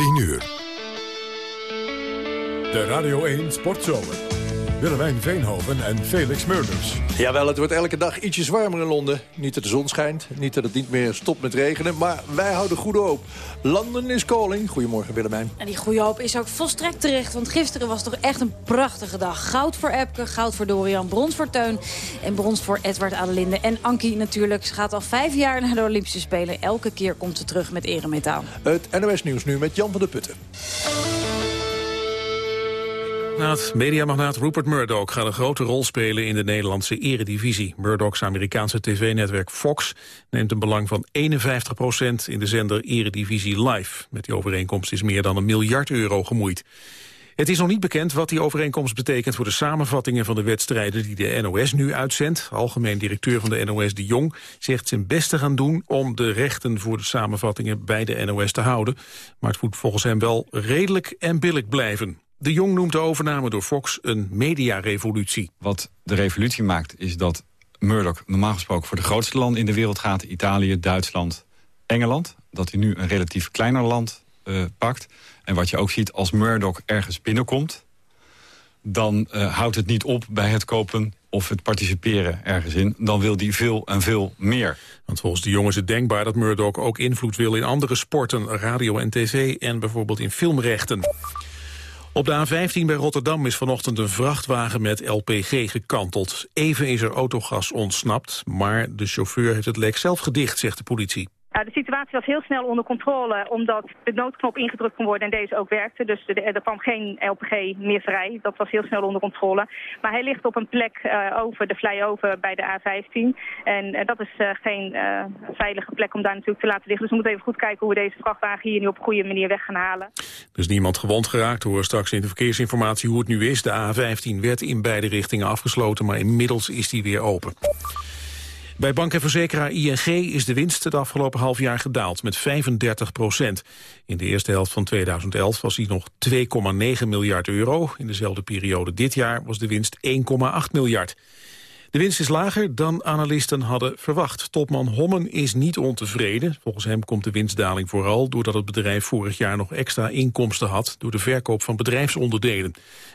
10 uur. De Radio 1 Sportzomer. Willemijn Veenhoven en Felix Meurders. Jawel, het wordt elke dag ietsjes warmer in Londen. Niet dat de zon schijnt, niet dat het niet meer stopt met regenen... maar wij houden goede hoop. London is calling. Goedemorgen, Willemijn. En die goede hoop is ook volstrekt terecht, want gisteren was toch echt een prachtige dag. Goud voor Epke, goud voor Dorian, brons voor Teun... en brons voor Edward Adelinde. En Ankie natuurlijk. Ze gaat al vijf jaar naar de Olympische Spelen. Elke keer komt ze terug met eremetaal. Het NOS Nieuws nu met Jan van der Putten. Magnaat, mediamagnaat Rupert Murdoch gaat een grote rol spelen in de Nederlandse eredivisie. Murdoch's Amerikaanse tv-netwerk Fox neemt een belang van 51% in de zender Eredivisie Live. Met die overeenkomst is meer dan een miljard euro gemoeid. Het is nog niet bekend wat die overeenkomst betekent voor de samenvattingen van de wedstrijden die de NOS nu uitzendt. Algemeen directeur van de NOS De Jong zegt zijn best te gaan doen om de rechten voor de samenvattingen bij de NOS te houden. Maar het moet volgens hem wel redelijk en billig blijven. De Jong noemt de overname door Fox een mediarevolutie. Wat de revolutie maakt is dat Murdoch normaal gesproken voor de grootste landen in de wereld gaat. Italië, Duitsland, Engeland. Dat hij nu een relatief kleiner land uh, pakt. En wat je ook ziet als Murdoch ergens binnenkomt... dan uh, houdt het niet op bij het kopen of het participeren ergens in. Dan wil hij veel en veel meer. Want volgens de jongen is het denkbaar dat Murdoch ook invloed wil in andere sporten, radio en tv en bijvoorbeeld in filmrechten. Op de A15 bij Rotterdam is vanochtend een vrachtwagen met LPG gekanteld. Even is er autogas ontsnapt, maar de chauffeur heeft het lek zelf gedicht, zegt de politie. Uh, de situatie was heel snel onder controle omdat de noodknop ingedrukt kon worden en deze ook werkte. Dus er, kwam geen LPG meer vrij. Dat was heel snel onder controle. Maar hij ligt op een plek uh, over de flyover bij de A15. En uh, dat is geen veilige plek om daar natuurlijk te laten liggen. Dus we moeten even goed kijken hoe we deze vrachtwagen hier nu op een goede manier weg gaan halen. Dus niemand gewond geraakt. Hoor straks in de verkeersinformatie hoe het nu is. De A15 werd in beide richtingen afgesloten, maar inmiddels is die weer open. Bij bank en verzekeraar ING is de winst het afgelopen half jaar gedaald met 35 procent. In de eerste helft van 2011 was die nog 2,9 miljard euro. In dezelfde periode dit jaar was de winst 1,8 miljard. De winst is lager dan analisten hadden verwacht. Topman Hommen is niet ontevreden. Volgens hem komt de winstdaling vooral doordat het bedrijf vorig jaar nog extra inkomsten had door de verkoop van bedrijfsonderdelen.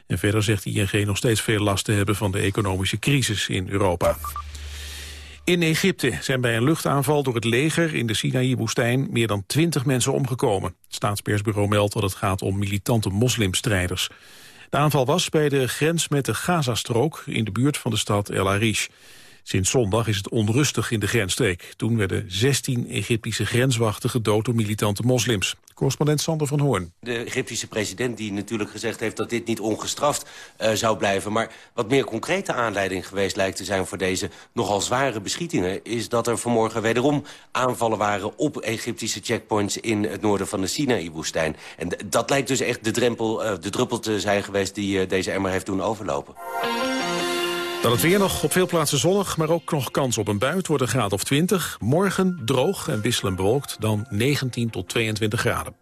En verder zegt ING nog steeds veel last te hebben van de economische crisis in Europa. In Egypte zijn bij een luchtaanval door het leger in de Sinaï-woestijn meer dan twintig mensen omgekomen. Het staatspersbureau meldt dat het gaat om militante moslimstrijders. De aanval was bij de grens met de Gazastrook in de buurt van de stad El Arish. Sinds zondag is het onrustig in de grensstreek. Toen werden 16 Egyptische grenswachten gedood door militante moslims. Correspondent Sander van Hoorn. De Egyptische president die natuurlijk gezegd heeft dat dit niet ongestraft uh, zou blijven. Maar wat meer concrete aanleiding geweest lijkt te zijn voor deze nogal zware beschietingen... is dat er vanmorgen wederom aanvallen waren op Egyptische checkpoints in het noorden van de Sinaï-woestijn. En dat lijkt dus echt de, drempel, uh, de druppel te zijn geweest die uh, deze emmer heeft doen overlopen. Dan het weer nog op veel plaatsen zonnig, maar ook nog kans op een bui. Het wordt een graad of 20. Morgen droog en wisselend bewolkt, dan 19 tot 22 graden.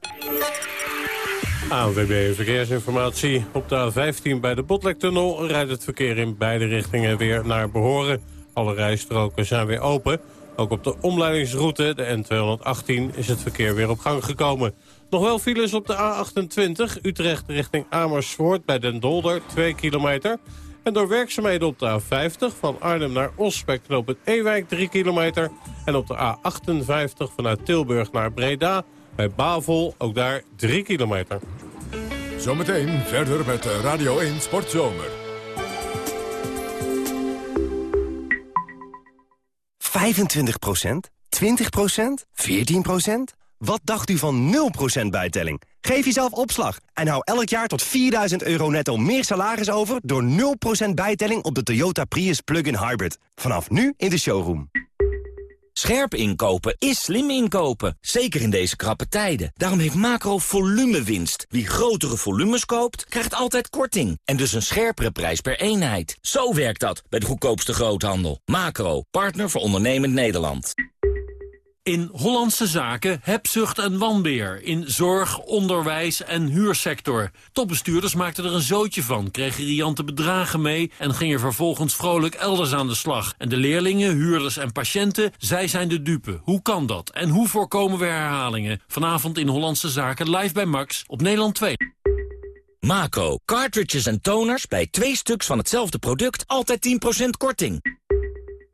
ANWB Verkeersinformatie. Op de A15 bij de Botlektunnel rijdt het verkeer in beide richtingen weer naar behoren. Alle rijstroken zijn weer open. Ook op de omleidingsroute, de N218, is het verkeer weer op gang gekomen. Nog wel files op de A28, Utrecht richting Amersfoort bij Den Dolder, 2 kilometer... En door werkzaamheden op de A50 van Arnhem naar Os bij knooppunt Ewijk 3 kilometer. En op de A58 vanuit Tilburg naar Breda bij Bavel ook daar 3 kilometer. Zometeen verder met Radio 1 Sportzomer. 25% 20% 14 Wat dacht u van 0% bijtelling? Geef jezelf opslag en hou elk jaar tot 4000 euro netto meer salaris over... door 0% bijtelling op de Toyota Prius Plug-in Hybrid. Vanaf nu in de showroom. Scherp inkopen is slim inkopen, zeker in deze krappe tijden. Daarom heeft Macro winst. Wie grotere volumes koopt, krijgt altijd korting. En dus een scherpere prijs per eenheid. Zo werkt dat bij de goedkoopste groothandel. Macro, partner voor ondernemend Nederland. In Hollandse zaken hebzucht en wanbeer. In zorg, onderwijs en huursector. Topbestuurders maakten er een zootje van, kregen riante bedragen mee... en gingen vervolgens vrolijk elders aan de slag. En de leerlingen, huurders en patiënten, zij zijn de dupe. Hoe kan dat? En hoe voorkomen we herhalingen? Vanavond in Hollandse zaken live bij Max op Nederland 2. Macro, cartridges en toners bij twee stuks van hetzelfde product altijd 10% korting.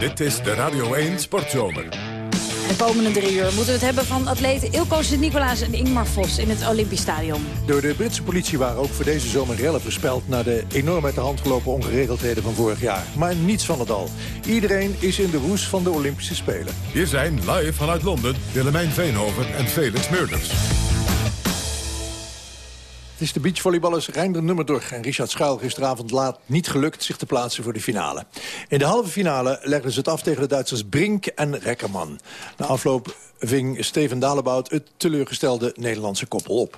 Dit is de Radio 1 Sportzomer. De komende drie uur moeten we het hebben van atleten Ilko Sint-Nicolaas en Ingmar Vos in het Olympisch Stadion. Door de Britse politie waren ook voor deze zomer rellen voorspeld... na de enorm uit de hand gelopen ongeregeldheden van vorig jaar. Maar niets van het al. Iedereen is in de roes van de Olympische Spelen. Hier zijn live vanuit Londen Willemijn Veenhoven en Felix Meurders. Het is de beachvolleyballers Reinder Nummerdorg en Richard Schuil gisteravond laat niet gelukt zich te plaatsen voor de finale. In de halve finale legden ze het af tegen de Duitsers Brink en Rekkerman. Na afloop ving Steven Dalebout het teleurgestelde Nederlandse koppel op.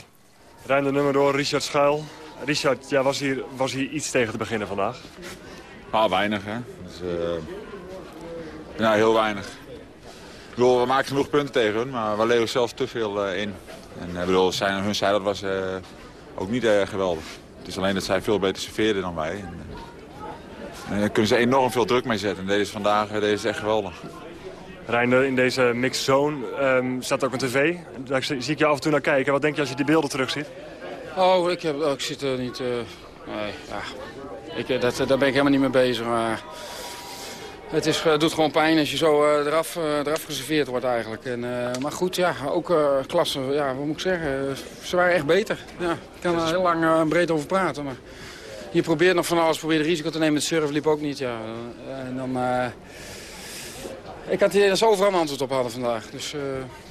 Reinder Nummerdorg, Richard Schuil. Richard, ja, was, hier, was hier iets tegen te beginnen vandaag? Ah, weinig hè. Dus, uh, ja, heel weinig. Ik bedoel, we maken genoeg punten tegen hun, maar we leveren zelfs te veel uh, in. En ik bedoel, zijn, hun zijde was... Uh, ook niet erg geweldig. Het is alleen dat zij veel beter serveerden dan wij. En, en daar kunnen ze enorm veel druk mee zetten. En deze vandaag deze is echt geweldig. Reinder, in deze mixed zone um, staat ook een tv. Daar zie ik je af en toe naar kijken. Wat denk je als je die beelden terugziet? Oh, ik, heb, oh, ik zit er niet... Uh, nee, ja. ik, dat, daar ben ik helemaal niet mee bezig. Maar het, is, het doet gewoon pijn als je zo uh, eraf, uh, eraf geserveerd wordt eigenlijk. En, maar goed, ja, ook klasse, ja, wat moet ik zeggen, ze waren echt beter. Ja, ik kan er heel lang breed over praten. Maar je probeert nog van alles, probeert risico te nemen. Het surf liep ook niet, ja. En dan, ik had hier eens overal een antwoord op hadden vandaag. Dus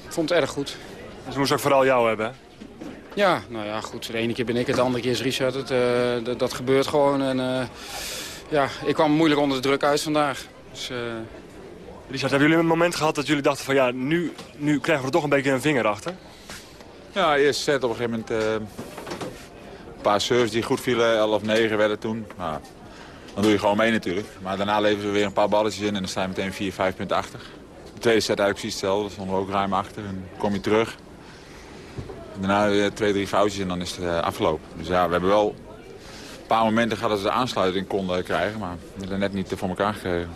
ik vond het erg goed. Dus moest ook vooral jou hebben, hè? Ja, nou ja, goed. De ene keer ben ik het, de andere keer is Richard het. dat, dat gebeurt gewoon. En ja, ik kwam moeilijk onder de druk uit vandaag. Dus, uh... Richard, hebben jullie een moment gehad dat jullie dachten van ja, nu, nu krijgen we er toch een beetje een vinger achter? Ja, eerst set op een gegeven moment uh, een paar serves die goed vielen, 11 9 werden toen. Nou, dan doe je gewoon mee natuurlijk. Maar daarna leveren we weer een paar balletjes in en dan sta je meteen 4, 5 punten achter. De tweede set eigenlijk precies hetzelfde, dan stonden we ook ruim achter en dan kom je terug. En daarna weer twee, drie foutjes en dan is het uh, afgelopen. Dus ja, we hebben wel een paar momenten gehad dat ze de aansluiting konden krijgen, maar we hebben net niet voor elkaar gekregen.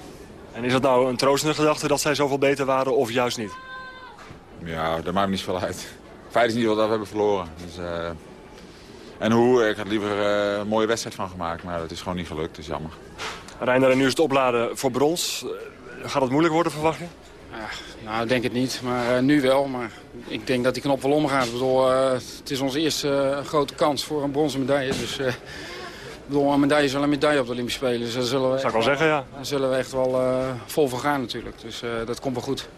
En is dat nou een troostende gedachte dat zij zoveel beter waren of juist niet? Ja, dat maakt me niet zoveel uit. Feit is niet wat we hebben verloren. Dus, uh... En hoe, ik had liever uh, een mooie wedstrijd van gemaakt, maar dat is gewoon niet gelukt, dus jammer. Reiner, en nu is het opladen voor brons. Gaat het moeilijk worden, verwacht je? Ja, nou, ik denk het niet, maar uh, nu wel. Maar ik denk dat die knop wel omgaat. Ik bedoel, het is onze eerste grote kans voor een bronzen medaille. Dus bedoel, een medaille is wel een medaille op de Olympische Spelen. Dus daar zullen we Zou ik wel zeggen, ja. Daar zullen we echt wel uh, vol voor gaan natuurlijk. Dus uh, dat komt wel goed.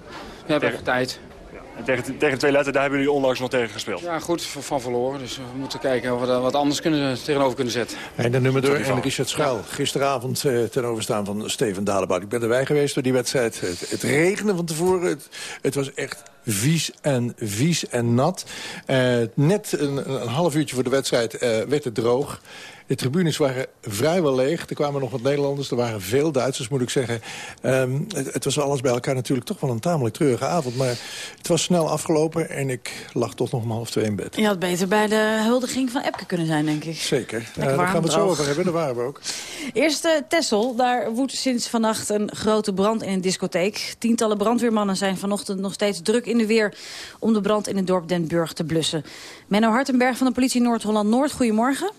We hebben even tijd. Ja. En tegen, tegen twee letter, daar hebben jullie onlangs nog tegen gespeeld. Ja, goed, van verloren. Dus we moeten kijken of we daar wat anders kunnen, tegenover kunnen zetten. En de nummer 2 en Richard Schuil. Gisteravond uh, ten overstaan van Steven Dalebout. Ik ben erbij geweest door die wedstrijd. Het, het regende van tevoren. Het, het was echt vies en vies en nat. Uh, net een, een, half uurtje voor de wedstrijd uh, werd het droog. De tribunes waren vrijwel leeg. Er kwamen nog wat Nederlanders. Er waren veel Duitsers, moet ik zeggen. Um, het, het, was alles bij elkaar natuurlijk toch wel een tamelijk treurige avond. Maar het was snel afgelopen en ik lag toch nog om half twee in bed. Je had beter bij de huldiging van Epke kunnen zijn, denk ik. Zeker. Uh, daar gaan we het zo over hebben. Daar waren we ook. Eerst uh, Tessel. Daar woedt sinds vannacht een grote brand in een discotheek. Tientallen brandweermannen zijn vanochtend nog steeds druk in de weer... om de brand in het dorp Den Burg te blussen. Menno Hartenberg van de politie Noord-Holland-Noord, goedemorgen.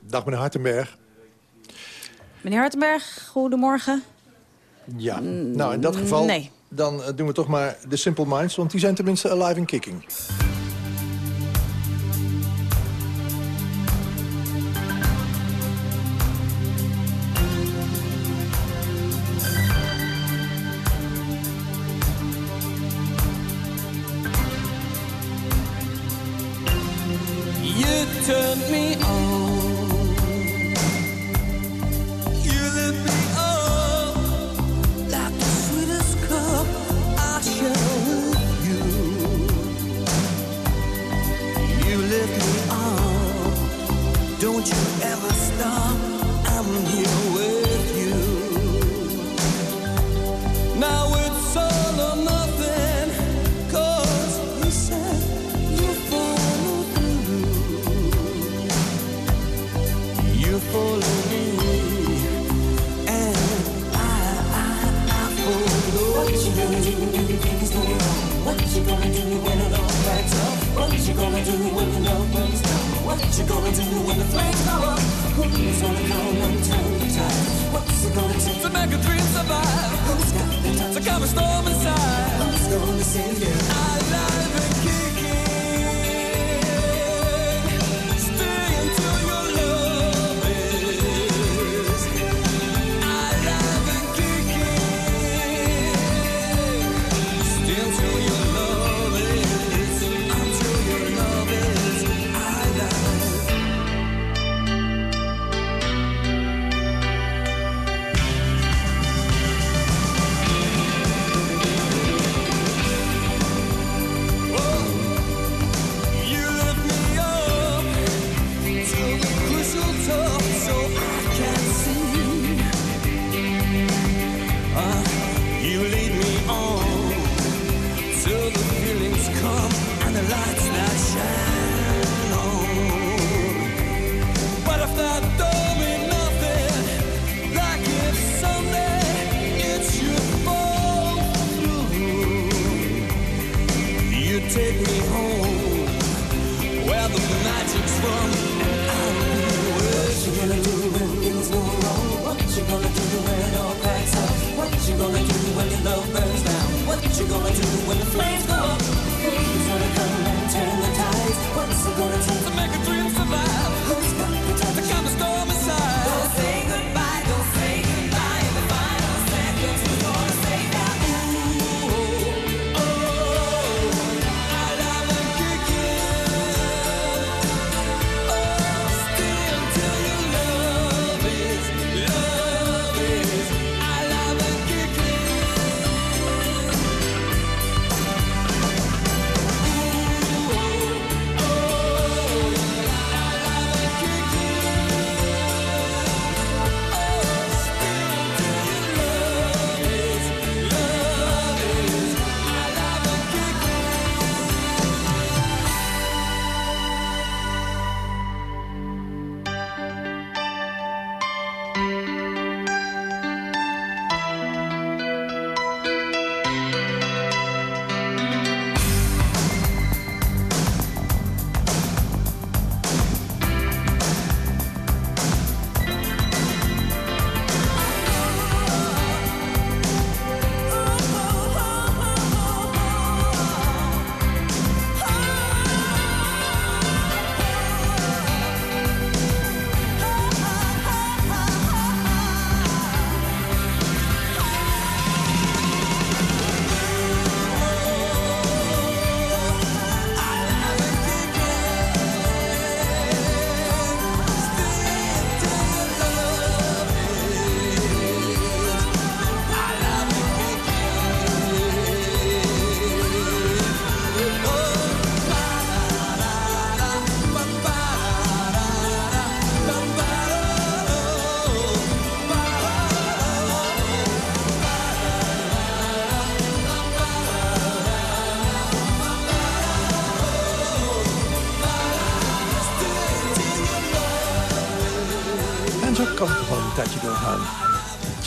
Dag meneer Hartenberg. Meneer Hartenberg, goedemorgen. Ja, nou in dat geval nee. dan doen we toch maar de Simple Minds... want die zijn tenminste alive and kicking.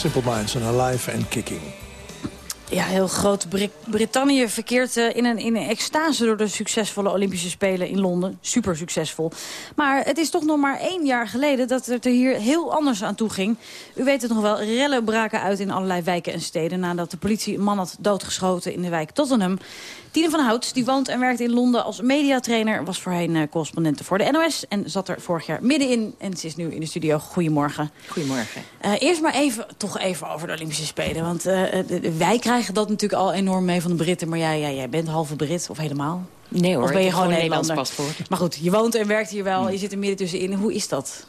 Simple Minds and Alive and Kicking. Ja, heel groot. Brittannië verkeert eh, in, een, in een extase door de succesvolle Olympische Spelen in Londen. Super succesvol. Maar het is toch nog maar één jaar geleden dat het er hier heel anders aan toe ging. U weet het nog wel, rellen braken uit in allerlei wijken en steden... nadat de politie een man had doodgeschoten in de wijk Tottenham. Tine van Hout, die woont en werkt in Londen als mediatrainer... was voorheen eh, uh, correspondente voor de NOS en zat er vorig jaar middenin. En ze is nu in de studio. Goedemorgen. Goedemorgen. Eh, eerst maar even, toch even over de Olympische Spelen, want wij krijgen dat natuurlijk al enorm mee van de Britten. Maar jij, jij bent halve Brit, of helemaal. Nee hoor, of ben je gewoon, gewoon Nederlands paspoort. Maar goed, je woont en werkt hier wel, je zit er midden tussenin. Hoe is dat?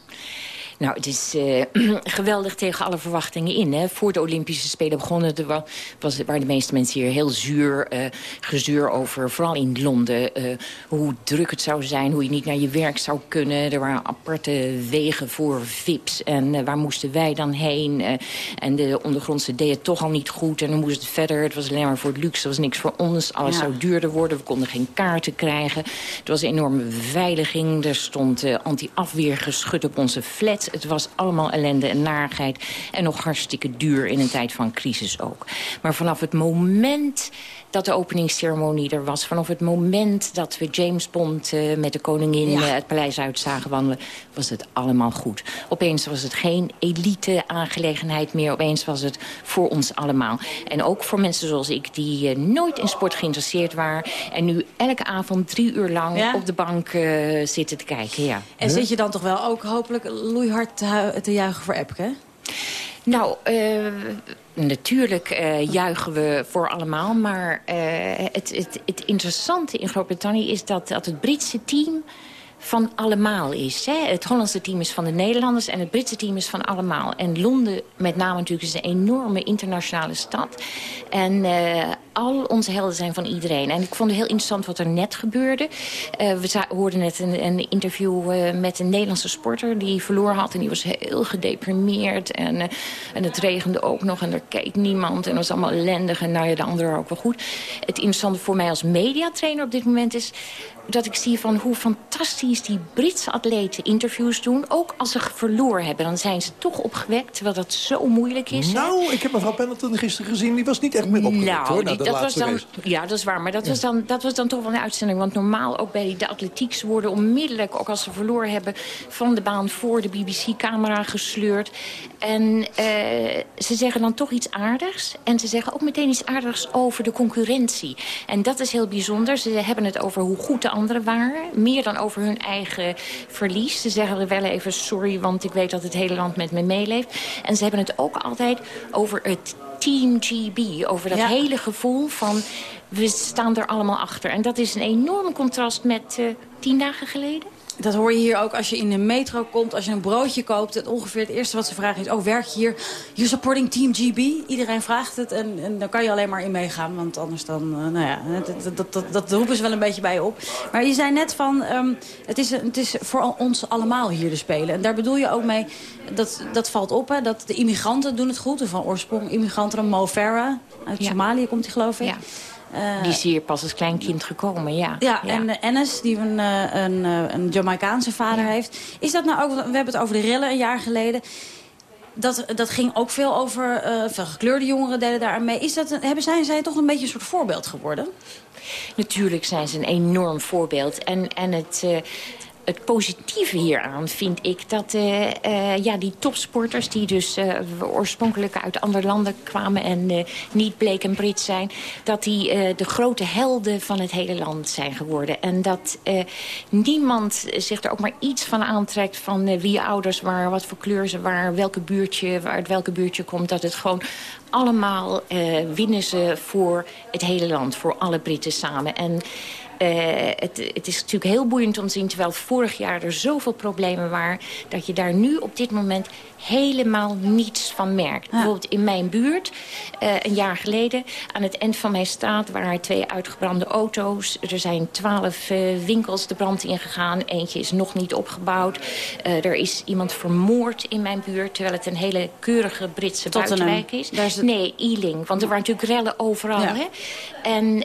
Nou, het is eh, geweldig tegen alle verwachtingen in. Hè. Voor de Olympische Spelen begonnen er wa- was, waren de meeste mensen hier heel zuur. eh gezuur over, vooral in Londen, eh, hoe druk het zou zijn. Hoe je niet naar je werk zou kunnen. Er waren aparte wegen voor VIP's. En waar moesten wij dan heen? En de ondergrondse deed het toch al niet goed. En dan moest het verder. Het was alleen maar voor het luxe. Er was niks voor ons. Alles Ja. zou duurder worden. We konden geen kaarten krijgen. Er was een enorme beveiliging. Er stond anti-afweergeschut op onze Het was allemaal ellende en narigheid. En nog hartstikke duur in een tijd van crisis ook. Maar vanaf het moment dat de openingsceremonie er was... vanaf het moment dat we James Bond eh, met de koningin Ja. eh, het paleis uit zagen wandelen... was het allemaal goed. Opeens was het geen elite-aangelegenheid meer. Opeens was het voor ons allemaal. En ook voor mensen zoals ik die eh, nooit in sport geïnteresseerd waren... en nu elke avond drie uur lang Ja? op de bank zitten te kijken. Ja. En zit je dan toch wel ook hopelijk loeihard te, juichen voor Epke? Nou, eh, natuurlijk eh, juichen we voor allemaal. Maar eh, het, het, het interessante in Groot-Brittannië is dat, dat het Britse team van allemaal is. Hè? Het Hollandse team is van de Nederlanders en het Britse team is van allemaal. En Londen met name natuurlijk is een enorme internationale stad. En eh, al onze helden zijn van iedereen. En ik vond het heel interessant wat er net gebeurde. Eh, we hoorden net een, een interview eh, met een Nederlandse sporter die verloren had. En die was heel gedeprimeerd. En, en het regende ook nog en er keek niemand. En was allemaal ellendig. En nou ja, de anderen ook wel goed. Het interessante voor mij als mediatrainer op dit moment is dat ik zie van hoe fantastisch die Britse atleten interviews doen. Ook als ze verloren hebben, dan zijn ze toch opgewekt. Terwijl dat zo moeilijk is. hè. Nou, ik heb mevrouw Pendleton gisteren gezien. Die was niet echt meer opgewekt, Nou, hoor, die- dat was dan, race. ja, dat is waar. Maar dat, was dan, dat was dan toch wel een uitzending. Want normaal ook bij de atletiek... ze worden onmiddellijk, ook als ze verloren hebben... van de baan voor de BBC-camera gesleurd. En eh, ze zeggen dan toch iets aardigs. En ze zeggen ook meteen iets aardigs over de concurrentie. En dat is heel bijzonder. Ze hebben het over hoe goed de anderen waren. Meer dan over hun eigen verlies. Ze zeggen er wel even sorry, want ik weet dat het hele land met me meeleeft. En ze hebben het ook altijd over het Team GB. Over dat Ja. hele gevoel van we staan er allemaal achter. En dat is een enorm contrast met eh, tien dagen geleden. Dat hoor je hier ook als je in de metro komt, als je een broodje koopt. Het ongeveer het eerste wat ze vragen is, oh werk je hier? You're supporting Team GB? Iedereen vraagt het en, en daar kan je alleen maar in meegaan. Want anders dan, eh, nou ja, dat, dat, dat, dat, roepen ze wel een beetje bij je op. Maar je zei net van, ehm, het, is, het is voor ons allemaal hier te spelen. En daar bedoel je ook mee, dat, dat valt op, hè, dat de immigranten doen het goed. Van oorsprong immigranten, Mo Farah, uit Ja. Somalië komt hij geloof ik. Ja. Eh, Die is hier pas als klein kind gekomen, ja. ja, en Ennis, die een, uh, een, uh, een Jamaicaanse vader ja. heeft. Is dat nou ook, we hebben het over de rillen een jaar geleden. Dat, dat ging ook veel over, uh, veel gekleurde jongeren deden daar aan mee. Is dat, hebben, zijn zij toch een beetje een soort voorbeeld geworden? Natuurlijk zijn ze een enorm voorbeeld. En, en het... Uh, het positieve hieraan vind ik dat uh, uh, ja, die topsporters... die dus uh, oorspronkelijk uit andere landen kwamen en niet bleek en Brit zijn... dat die de grote helden van het hele land zijn geworden. En dat niemand zich er ook maar iets van aantrekt... van wie je ouders waren, wat voor kleur ze waren... welke buurtje, uit welke buurtje komt. Dat het gewoon allemaal winnen ze voor het hele land, voor alle Britten samen. En... Uh, het, het, is natuurlijk heel boeiend om te zien... terwijl vorig jaar er zoveel problemen waren... dat je daar nu op dit moment helemaal niets van merkt. Ja. Bijvoorbeeld in mijn buurt, uh, een jaar geleden... aan het eind van mijn straat waren er twee uitgebrande auto's. Er zijn twaalf uh, winkels de brand ingegaan. Eentje is nog niet opgebouwd. er is iemand vermoord in mijn buurt... terwijl het een hele keurige Britse buitenwijk is. is Nee, Ealing, want er waren natuurlijk rellen overal. Ja. Hè? En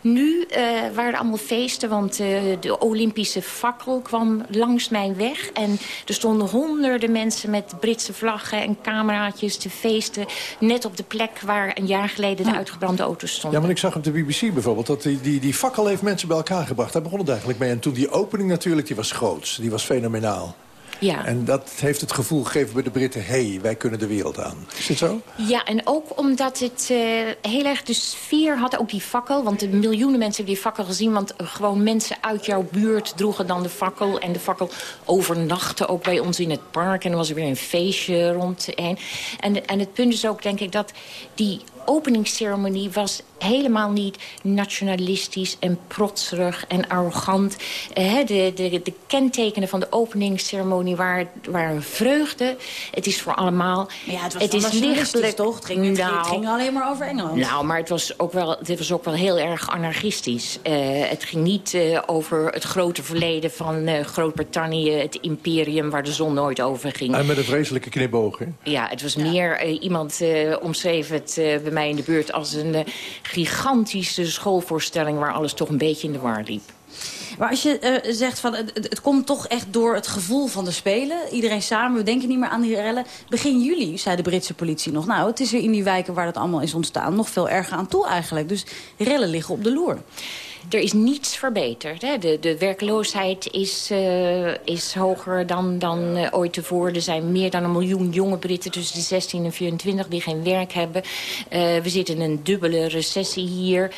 nu waren er allemaal feesten, want uh, de Olympische fakkel kwam langs mijn weg. En er stonden honderden mensen met Britse vlaggen en cameraatjes te feesten. Net op de plek waar een jaar geleden de uitgebrande auto's stonden. Ja, maar ik zag op de BBC bijvoorbeeld dat die, die, die fakkel heeft mensen bij elkaar gebracht. Daar begon het eigenlijk mee. En toen die opening natuurlijk, die was groots. Die was fenomenaal. Ja. En dat heeft het gevoel gegeven bij de Britten... hé, hey, wij kunnen de wereld aan. Is het zo? Ja, en ook omdat het uh, heel erg de sfeer had, ook die fakkel. Want de miljoenen mensen hebben die fakkel gezien. Want gewoon mensen uit jouw buurt droegen dan de fakkel. En de fakkel overnachten ook bij ons in het park. En er was er weer een feestje rondheen. En, en het punt is ook, denk ik, dat die openingsceremonie was helemaal niet nationalistisch en protserig en arrogant. Eh, de, de, de kentekenen van de openingsceremonie waren, waren vreugde. Het is voor allemaal... Ja, het was is lichtelijk toch? Het ging, nou, het ging alleen maar over Engeland. Nou, maar het was ook wel, dit was ook wel heel erg anarchistisch. Uh, het ging niet uh, over het grote verleden van uh, Groot-Brittannië... het imperium waar de zon nooit over ging. En met een vreselijke knipoog, hè? Ja, het was meer... iemand omschreef het mij in de buurt als een gigantische schoolvoorstelling... waar alles toch een beetje in de war liep. Maar als je uh, zegt van het, het, komt toch echt door het gevoel van de Spelen. Iedereen samen, we denken niet meer aan die rellen. Begin juli zei de Britse politie nog. Nou, het is er in die wijken waar dat allemaal is ontstaan nog veel erger aan toe eigenlijk. Dus rellen liggen op de loer. Er is niets verbeterd. Hè. De, de werkloosheid is, uh, is hoger dan, dan uh, ooit tevoren. Er zijn meer dan een miljoen jonge Britten tussen de 16 en 24 die geen werk hebben. Uh, we zitten in een dubbele recessie hier.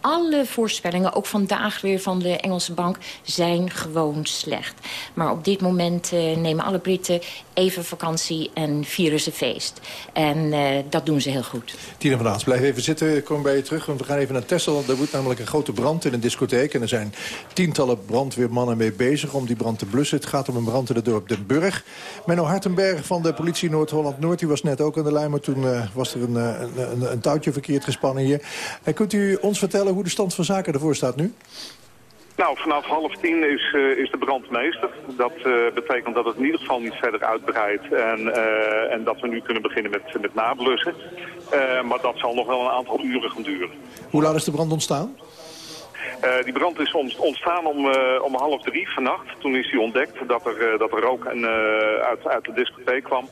Alle voorspellingen, ook vandaag weer van de Engelse bank, zijn gewoon slecht. Maar op dit moment nemen alle Britten even vakantie en vieren ze feest. En dat doen ze heel goed. Tina van Aans, blijf even zitten. Ik kom bij je terug. We gaan even naar Texel. Daar wordt namelijk een grote brand in een discotheek. En er zijn tientallen brandweermannen mee bezig om die brand te blussen. Het gaat om een brand in het dorp Den Burg. Menno Hartenberg van de politie Noord-Holland-Noord... die was net ook aan de lijn, maar toen uh, was er een, een, een, een, touwtje verkeerd gespannen hier. En kunt u ons vertellen hoe de stand van zaken ervoor staat nu? Nou, vanaf half tien is, uh, is de brandmeester. Dat uh, betekent dat het in ieder geval niet verder uitbreidt en, uh, en dat we nu kunnen beginnen met, met nablussen. maar dat zal nog wel een aantal uren gaan duren. Hoe laat is de brand ontstaan? Die brand is ontstaan om, om half drie vannacht. Toen is die ontdekt dat er, dat er rook en, uit, uit de discotheek kwam.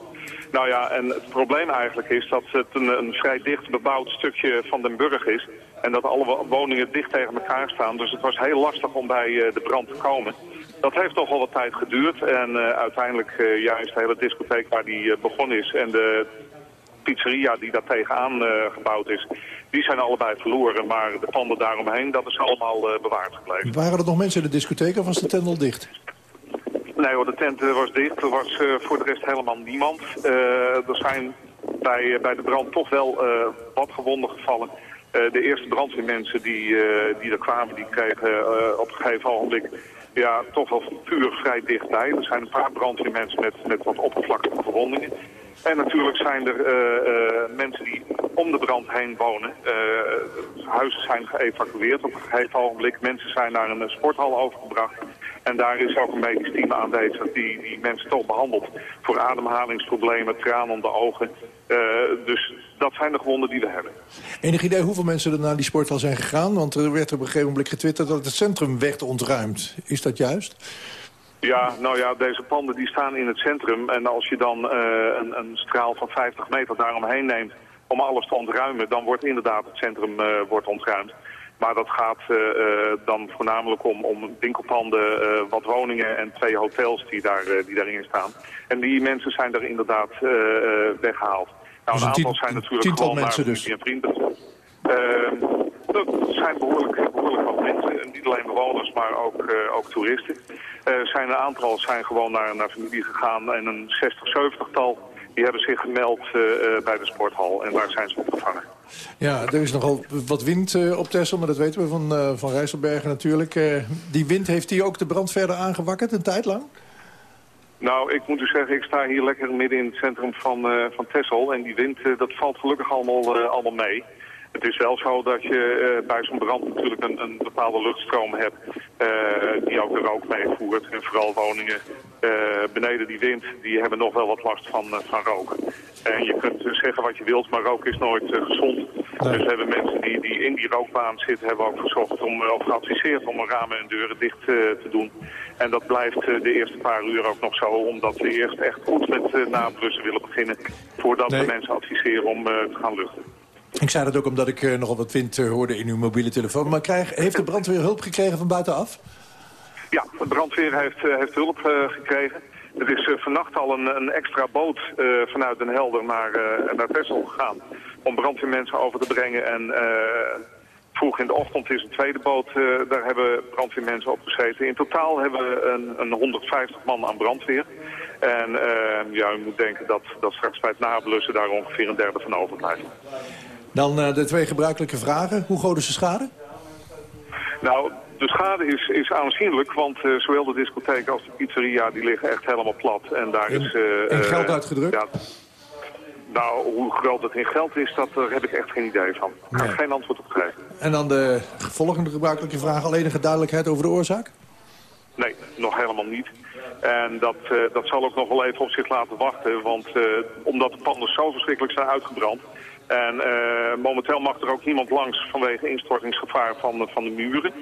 Nou ja, en het probleem eigenlijk is dat het een, een vrij dicht bebouwd stukje van Den Burg is. En dat alle woningen dicht tegen elkaar staan. Dus het was heel lastig om bij de brand te komen. Dat heeft toch al wat tijd geduurd. En uiteindelijk juist de hele discotheek waar die begonnen is en de pizzeria die daar tegenaan gebouwd is, die zijn allebei verloren. Maar de panden daaromheen, dat is allemaal uh, bewaard gebleven. Waren er nog mensen in de discotheek of was de tent al dicht? Nee hoor, de tent uh, was dicht. Er was uh, voor de rest helemaal niemand. er zijn bij, bij de brand toch wel wat gewonden gevallen. de eerste brandweermensen die, die er kwamen, die kregen op een gegeven ogenblik ja, toch wel vuur vrij dichtbij. Er zijn een paar brandweermensen met, met wat oppervlakkige verwondingen. En natuurlijk zijn er uh, uh, mensen die om de brand heen wonen. Uh, huizen zijn geëvacueerd op een gegeven ogenblik. Mensen zijn naar een sporthal overgebracht. En daar is ook een medisch team aanwezig die, die mensen toch behandelt voor ademhalingsproblemen, tranen om de ogen. dus dat zijn de gewonden die we hebben. Enig idee hoeveel mensen er naar die sporthal zijn gegaan? Want er werd op een gegeven moment getwitterd dat het centrum werd ontruimd. Is dat juist? Ja, nou ja, deze panden die staan in het centrum. En als je dan uh, een, een, straal van 50 meter daaromheen neemt om alles te ontruimen, dan wordt inderdaad het centrum uh, wordt ontruimd. Maar dat gaat uh, dan voornamelijk om, om winkelpanden, wat woningen en twee hotels die, daar, die daarin staan. En die mensen zijn er inderdaad weggehaald. Nou, dus een aantal zijn natuurlijk gewoon mensen naar dus. vrienden. Dat zijn behoorlijk, behoorlijk wat mensen. En niet alleen bewoners, maar ook, ook toeristen. Uh, zijn een aantal zijn gewoon naar, naar familie gegaan en een 60, 70 tal die hebben zich gemeld uh, bij de sporthal en daar zijn ze opgevangen. Ja, er is nogal wat wind uh, op Texel, maar dat weten we van, uh, van Rijsselbergen natuurlijk. die wind, heeft die ook de brand verder aangewakkerd een tijd lang? Nou, ik moet u zeggen, ik sta hier lekker midden in het centrum van, van Texel. En die wind, dat valt gelukkig allemaal, allemaal mee. Het is wel zo dat je uh, bij zo'n brand natuurlijk een, een bepaalde luchtstroom hebt uh, die ook de rook meevoert. En vooral woningen uh, beneden die wind, die hebben nog wel wat last van, van roken. En je kunt zeggen wat je wilt, maar rook is nooit gezond. Dus hebben mensen die, die in die rookbaan zitten, hebben ook verzocht om, of geadviseerd om ramen en deuren dicht te doen. En dat blijft de eerste paar uur ook nog zo, omdat we eerst echt goed met uh, willen beginnen, voordat nee. we mensen adviseren om te gaan luchten. Ik zei dat ook omdat ik uh, nogal wat wind uh, hoorde in uw mobiele telefoon. Maar krijg, heeft de brandweer hulp gekregen van buitenaf? Ja, de brandweer heeft, uh, heeft hulp gekregen. Er is vannacht al een, een extra boot vanuit Den Helder naar, naar Texel gegaan... om brandweermensen over te brengen. En vroeg in de ochtend is een tweede boot, daar hebben brandweermensen op gezeten. In totaal hebben we een, een 150 man aan brandweer. En eh, ja, u moet denken dat, dat straks bij het nablussen daar ongeveer een derde van overblijft. Dan eh, de twee gebruikelijke vragen. Hoe groot is de schade? Nou, de schade is, is aanzienlijk, want eh, zowel de discotheek als de pizzeria die liggen echt helemaal plat. En daar is... eh, in geld uitgedrukt? Ja, nou, hoe groot het in geld is, dat, daar heb ik echt geen idee van. Kan ik geen antwoord op geven. En dan de volgende gebruikelijke vraag. Alleen een duidelijkheid over de oorzaak? Nee, nog helemaal niet. En dat, dat zal ook nog wel even op zich laten wachten, want omdat de panden zo verschrikkelijk zijn uitgebrand... en eh, momenteel mag er ook niemand langs vanwege instortingsgevaar van, de- van de muren...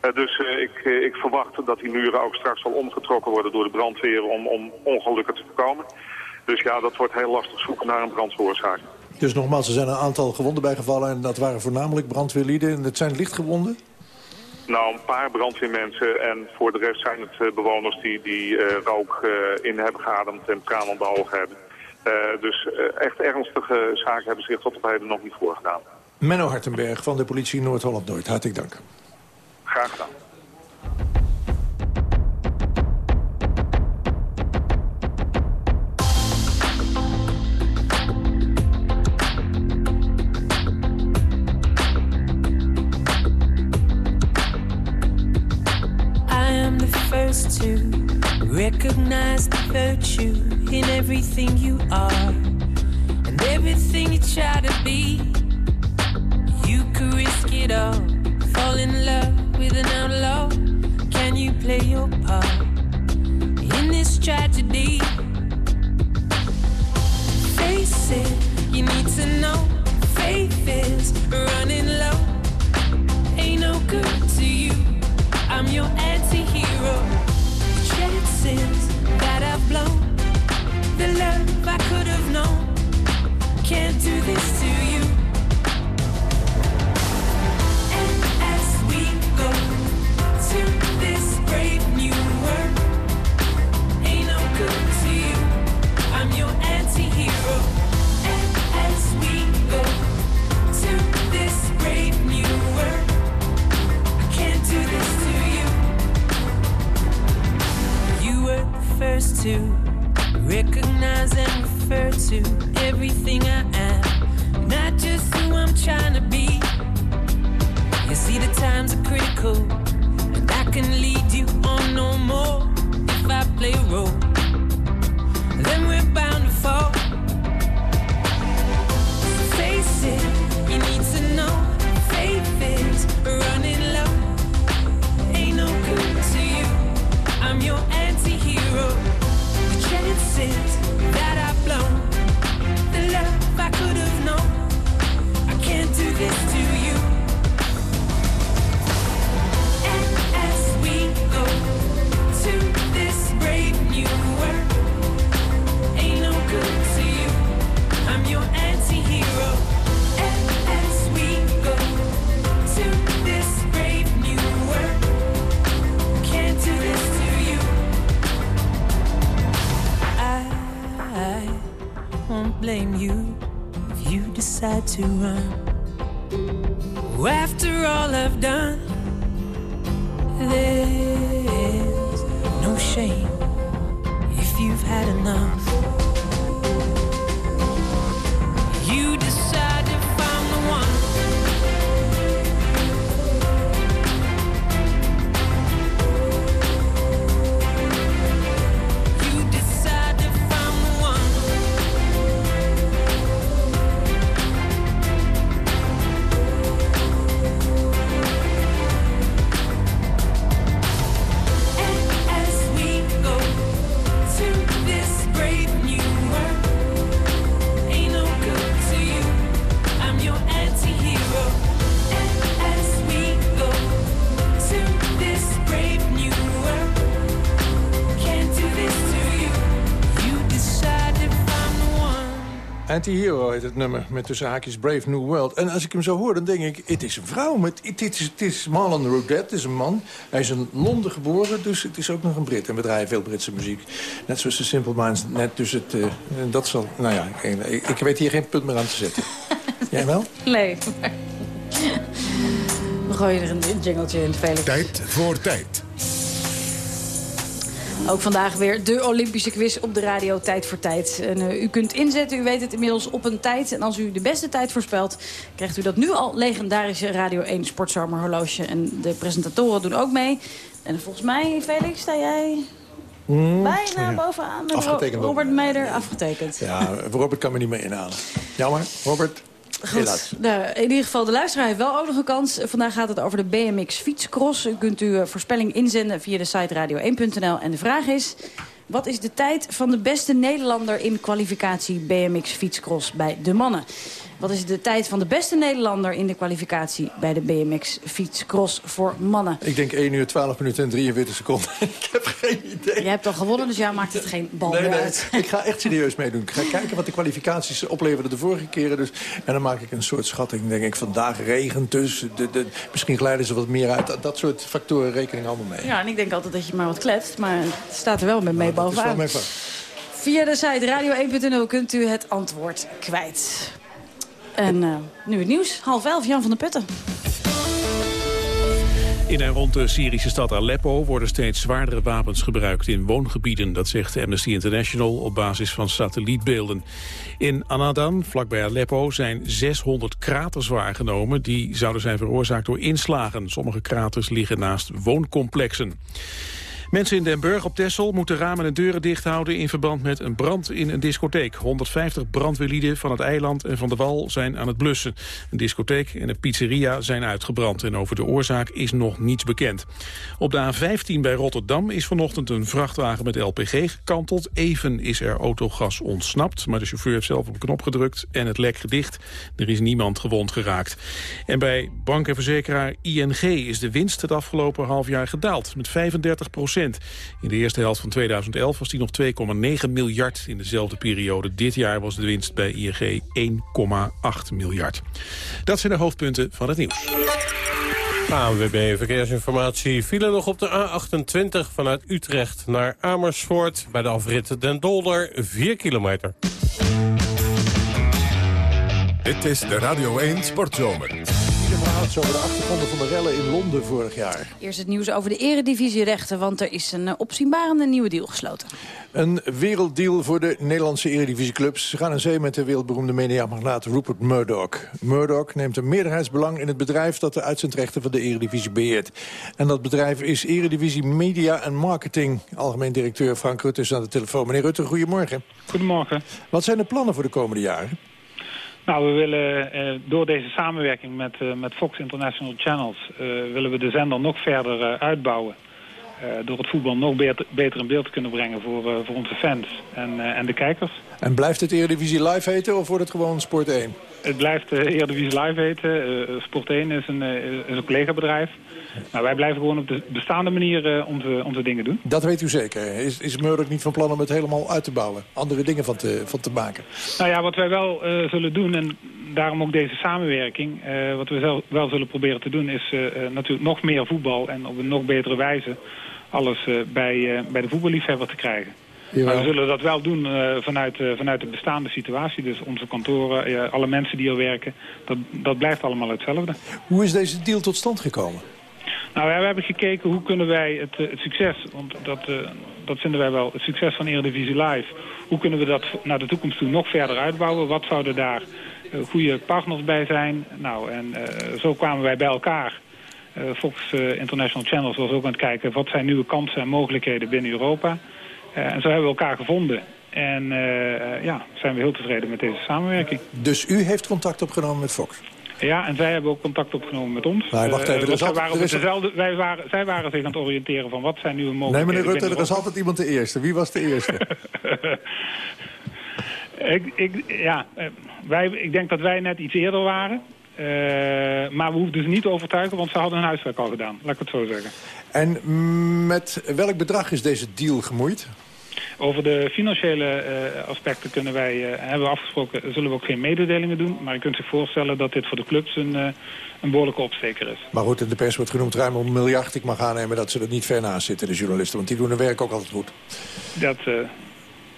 Eh, dus eh, ik, ik verwacht dat die muren ook straks wel omgetrokken worden door de brandweer om, om ongelukken te voorkomen. Dus ja, dat wordt heel lastig zoeken naar een brandveroorzaak. Dus nogmaals, er zijn een aantal gewonden bijgevallen... en dat waren voornamelijk brandweerlieden. En het zijn lichtgewonden? Nou, een paar brandweermensen en voor de rest zijn het bewoners die, die rook in hebben geademd en tranen aan de ogen hebben. Eh, dus eh, echt ernstige zaken hebben zich tot op heden nog niet voorgedaan. Menno Hartenberg van de politie Noord-Holland-Noord. Hartelijk dank. Graag gedaan. I am the first to recognize the virtue in everything you are and everything you try to be. You could risk it all, fall in love with an outlaw. Can you play your part in this tragedy? Face it, you need to know. Faith is running low. Ain't no good to you. I'm your. Chances that I've blown. The love I could have known. Can't do this to you. First to recognize and refer to everything I am, not just who I'm trying to be. You see, the times are critical, and I can lead you on no more if I play a role. Then we're bound to fall. Face it, you need to know. Faith is running low. Ain't no good to you. I'm your The chances that I've blown, the love I could have known. I can't do this to you. Blame you if you decide to run. After all I've done, there's no shame if you've had enough. You decide Anti-Hero heet het nummer, met tussen haakjes Brave New World. En als ik hem zo hoor, dan denk ik, het is een vrouw. Met, het, is, het is Marlon Rodet, het is een man. Hij is in Londen geboren, dus het is ook nog een Brit. En we draaien veel Britse muziek. Net zoals de Simple Minds, net dus het... eh, dat zal, nou ja, ik, ik weet hier geen punt meer aan te zetten. Jij wel? Nee, maar... We gooien er een jingletje in, Felix. Tijd voor tijd. Ook vandaag weer de Olympische quiz op de radio Tijd voor Tijd. En, uh, u kunt inzetten, u weet het inmiddels, op een tijd. En als u de beste tijd voorspelt, krijgt u dat nu al legendarische Radio 1 Sportzomerhorloge. En de presentatoren doen ook mee. En volgens mij, Felix, sta jij Mm, bijna bovenaan met Robert Meijer afgetekend. Ja, Robert kan me niet meer inhalen. Jammer, Robert. Goed, nou, in ieder geval, de luisteraar heeft wel ook nog een kans. Vandaag gaat het over de BMX Fietscross. U kunt uw voorspelling inzenden via de site radio1.nl. En de vraag is, wat is de tijd van de beste Nederlander... in kwalificatie BMX Fietscross bij de mannen? Wat is de tijd van de beste Nederlander in de kwalificatie... bij de BMX Fietscross voor mannen? Ik denk 1 uur 12 minuten en 43 seconden. ik heb geen idee. Je hebt al gewonnen, dus jou maakt het geen bal Nee, meer nee, uit. ik ga echt serieus meedoen. Ik ga kijken wat de kwalificaties opleverden de vorige keren. Dus. En dan maak ik een soort schatting. denk ik, vandaag regent dus. De, de, misschien glijden ze wat meer uit. Dat, dat soort factoren rekening allemaal mee. Ja, en ik denk altijd dat je maar wat kletst, maar het staat er wel met mee bovenaan. mijn vak. Via de site radio1.nl kunt u het antwoord kwijt. En eh, nu het nieuws, half elf, Jan van der Putten. In en rond de Syrische stad Aleppo worden steeds zwaardere wapens gebruikt in woongebieden. Dat zegt Amnesty International op basis van satellietbeelden. In Anadan, vlakbij Aleppo, zijn 600 kraters waargenomen. Die zouden zijn veroorzaakt door inslagen. Sommige kraters liggen naast wooncomplexen. Mensen in Den Burg op Texel moeten ramen en deuren dicht houden... in verband met een brand in een discotheek. 150 brandweerlieden van het eiland en van de wal zijn aan het blussen. Een discotheek en een pizzeria zijn uitgebrand... en over de oorzaak is nog niets bekend. Op de A15 bij Rotterdam is vanochtend een vrachtwagen met LPG gekanteld. Even is er autogas ontsnapt, maar de chauffeur heeft zelf op een knop gedrukt... en het lek gedicht. Er is niemand gewond geraakt. En bij bank en verzekeraar ING is de winst het afgelopen half jaar gedaald... met 35 procent. In de eerste helft van 2011 was die nog 2,9 miljard. In dezelfde periode dit jaar was de winst bij ING 1,8 miljard. Dat zijn de hoofdpunten van het nieuws. ANWB Verkeersinformatie vielen nog op de A28 vanuit Utrecht naar Amersfoort... bij de afrit Den Dolder, 4 kilometer. Dit is de Radio 1 Sportzomer. Over de achtergronden van de rellen in Londen vorig jaar. Eerst het nieuws over de eredivisierechten, want er is een opzienbarende nieuwe deal gesloten. Een werelddeal voor de Nederlandse eredivisieclubs. Ze gaan aan zee met de wereldberoemde mediamagnaat Rupert Murdoch. Murdoch neemt een meerderheidsbelang in het bedrijf... dat de uitzendrechten van de eredivisie beheert. En dat bedrijf is Eredivisie Media en Marketing. Algemeen directeur Frank Rutte is aan de telefoon. Meneer Rutte, goedemorgen. Goedemorgen. Wat zijn de plannen voor de komende jaren? Nou, we willen eh, door deze samenwerking met, eh, met Fox International Channels... eh, willen we de zender nog verder uitbouwen. Door het voetbal nog beter, beter in beeld te kunnen brengen voor, voor onze fans en, en de kijkers. En blijft het Eredivisie Live heten of wordt het gewoon Sport 1? Het blijft uh, Eredivisie Live heten. Uh, Sport 1 is een, uh, is een collega-bedrijf. Maar wij blijven gewoon op de bestaande manier onze, onze dingen doen. Dat weet u zeker. Is, is Murdoch niet van plan om het helemaal uit te bouwen? Andere dingen van te, van te maken? Nou ja, wat wij wel zullen doen, en daarom ook deze samenwerking... wat we zelf, wel zullen proberen te doen, is natuurlijk nog meer voetbal... en op een nog betere wijze alles bij, bij de voetballiefhebber te krijgen. Maar we zullen dat wel doen uh, vanuit, uh, vanuit de bestaande situatie. Dus onze kantoren, uh, alle mensen die er werken, dat, dat blijft allemaal hetzelfde. Hoe is deze deal tot stand gekomen? Nou, we hebben gekeken hoe kunnen wij het, het succes, want dat, dat vinden wij wel, het succes van Eredivisie Live, hoe kunnen we dat naar de toekomst toe nog verder uitbouwen? Wat zouden daar goede partners bij zijn? Nou, en zo kwamen wij bij elkaar. Fox International Channels was ook aan het kijken, wat zijn nieuwe kansen en mogelijkheden binnen Europa? Uh, en zo hebben we elkaar gevonden. En uh, ja, zijn we heel tevreden met deze samenwerking. Dus u heeft contact opgenomen met Fox? Ja, en zij hebben ook contact opgenomen met ons. Wacht even, uh, waren is... dezelfde, wij waren, zij waren zich aan het oriënteren van wat zijn nieuwe mogelijkheden. Nee, meneer Rutte, er is altijd iemand de eerste. Wie was de eerste? ik, ik, ja, wij, ik denk dat wij net iets eerder waren. Uh, maar we hoefden ze niet te overtuigen, want ze hadden hun huiswerk al gedaan. Laat ik het zo zeggen. En met welk bedrag is deze deal gemoeid? Over de financiële uh, aspecten kunnen wij, uh, hebben we afgesproken, zullen we ook geen mededelingen doen. Maar je kunt zich voorstellen dat dit voor de clubs een, uh, een behoorlijke opsteker is. Maar goed, in de pers wordt genoemd ruim een miljard. Ik mag aannemen dat ze er niet ver naast zitten, de journalisten. Want die doen hun werk ook altijd goed. Dat,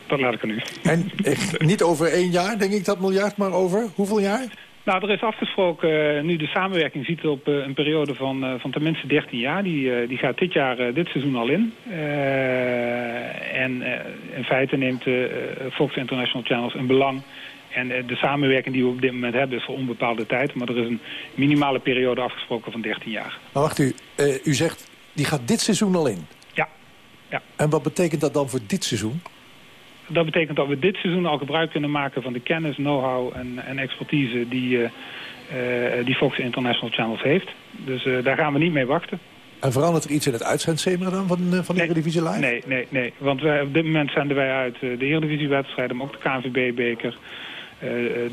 dat laat ik er nu. En niet over één jaar, denk ik, dat miljard, maar over hoeveel jaar? Nou, er is afgesproken, eh, nu de samenwerking ziet op eh, een periode van, eh, van tenminste 13 jaar. Die, die gaat dit jaar, dit seizoen al in. En in feite neemt Fox International Channels een belang. En de samenwerking die we op dit moment hebben is voor onbepaalde tijd. Maar er is een minimale periode afgesproken van 13 jaar. Maar wacht u, u zegt, die gaat dit seizoen al in? Ja. ja. En wat betekent dat dan voor dit seizoen? Dat betekent dat we dit seizoen al gebruik kunnen maken van de kennis, know-how en, en expertise die, eh, eh, die Fox International Channels heeft. Dus eh, daar gaan we niet mee wachten. En verandert er iets in het uitzendschema dan van, van de Eredivisie Live? Nee, nee, nee. Want wij, op dit moment zenden wij uit de Eredivisiewedstrijden, maar ook de KNVB-beker,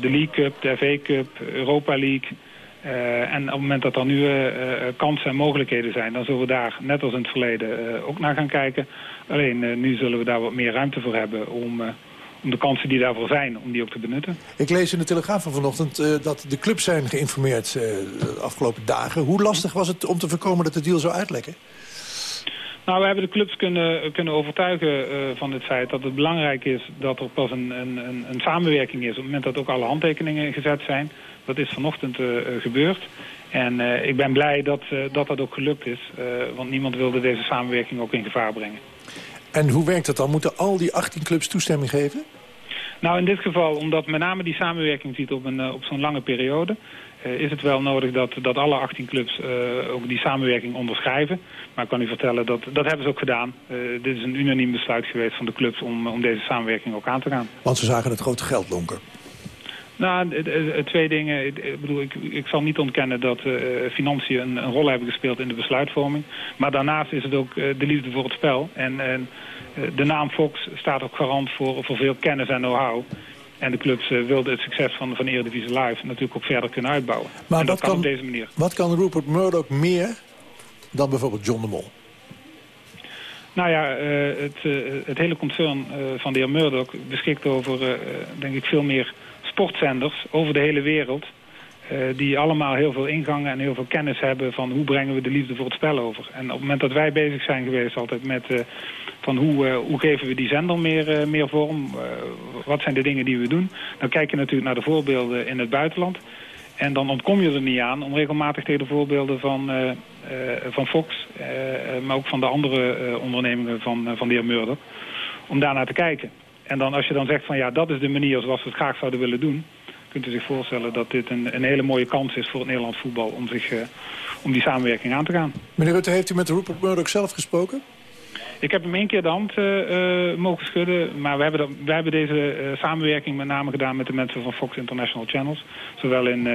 de League Cup, de FA Cup, Europa League. En op het moment dat er nu kansen en mogelijkheden zijn, dan zullen we daar, net als in het verleden, ook naar gaan kijken. Alleen eh, nu zullen we daar wat meer ruimte voor hebben om, eh, om de kansen die daarvoor zijn, om die ook te benutten. Ik lees in de Telegraaf van vanochtend eh, dat de clubs zijn geïnformeerd de afgelopen dagen. Hoe lastig was het om te voorkomen dat de deal zou uitlekken? Nou, we hebben de clubs kunnen, kunnen overtuigen van het feit dat het belangrijk is dat er pas een, een, een, een samenwerking is op het moment dat ook alle handtekeningen gezet zijn. Dat is vanochtend gebeurd. En ik ben blij dat, dat dat ook gelukt is, want niemand wilde deze samenwerking ook in gevaar brengen. En hoe werkt dat dan? Moeten al die 18 clubs toestemming geven? Nou, in dit geval, omdat met name die samenwerking ziet op, een, eh, op zo'n lange periode... eh, is het wel nodig dat, dat alle 18 clubs eh, ook die samenwerking onderschrijven. Maar ik kan u vertellen, dat, dat hebben ze ook gedaan. Eh, dit is een unaniem besluit geweest van de clubs om, om deze samenwerking ook aan te gaan. Want ze zagen het grote geld lonken. Nou, twee dingen. Ik, bedoel, ik, ik zal niet ontkennen dat eh, financiën een, een rol hebben gespeeld in de besluitvorming. Maar daarnaast is het ook eh, de liefde voor het spel. En, en eh, de naam Fox staat ook garant voor, voor veel kennis en know-how. En de clubs wilden het succes van, van Eredivisie Live natuurlijk ook verder kunnen uitbouwen. Maar en dat kan op deze manier. Wat kan Rupert Murdoch meer dan bijvoorbeeld John de Mol? Nou ja, het, het hele concern van de heer Murdoch beschikt over, denk ik, veel meer sportzenders over de hele wereld. eh, die allemaal heel veel ingangen en heel veel kennis hebben van hoe brengen we de liefde voor het spel over. En op het moment dat wij bezig zijn geweest altijd met eh, van hoe, eh, hoe geven we die zender meer, meer vorm, wat zijn de dingen die we doen. Dan kijk je natuurlijk naar de voorbeelden in het buitenland. En dan ontkom je er niet aan om regelmatig tegen de voorbeelden van, van Fox, maar ook van de andere ondernemingen van, van de heer Murdoch, om daarnaar te kijken. En dan als je dan zegt van ja, dat is de manier zoals we het graag zouden willen doen, kunt u zich voorstellen dat dit een, een hele mooie kans is voor het Nederlands voetbal om, zich, eh, om die samenwerking aan te gaan. Meneer Rutte, heeft u met Rupert Murdoch zelf gesproken? Ik heb hem één keer de hand eh, eh, mogen schudden, maar we hebben, dat, wij hebben deze samenwerking met name gedaan met de mensen van Fox International Channels. Zowel in,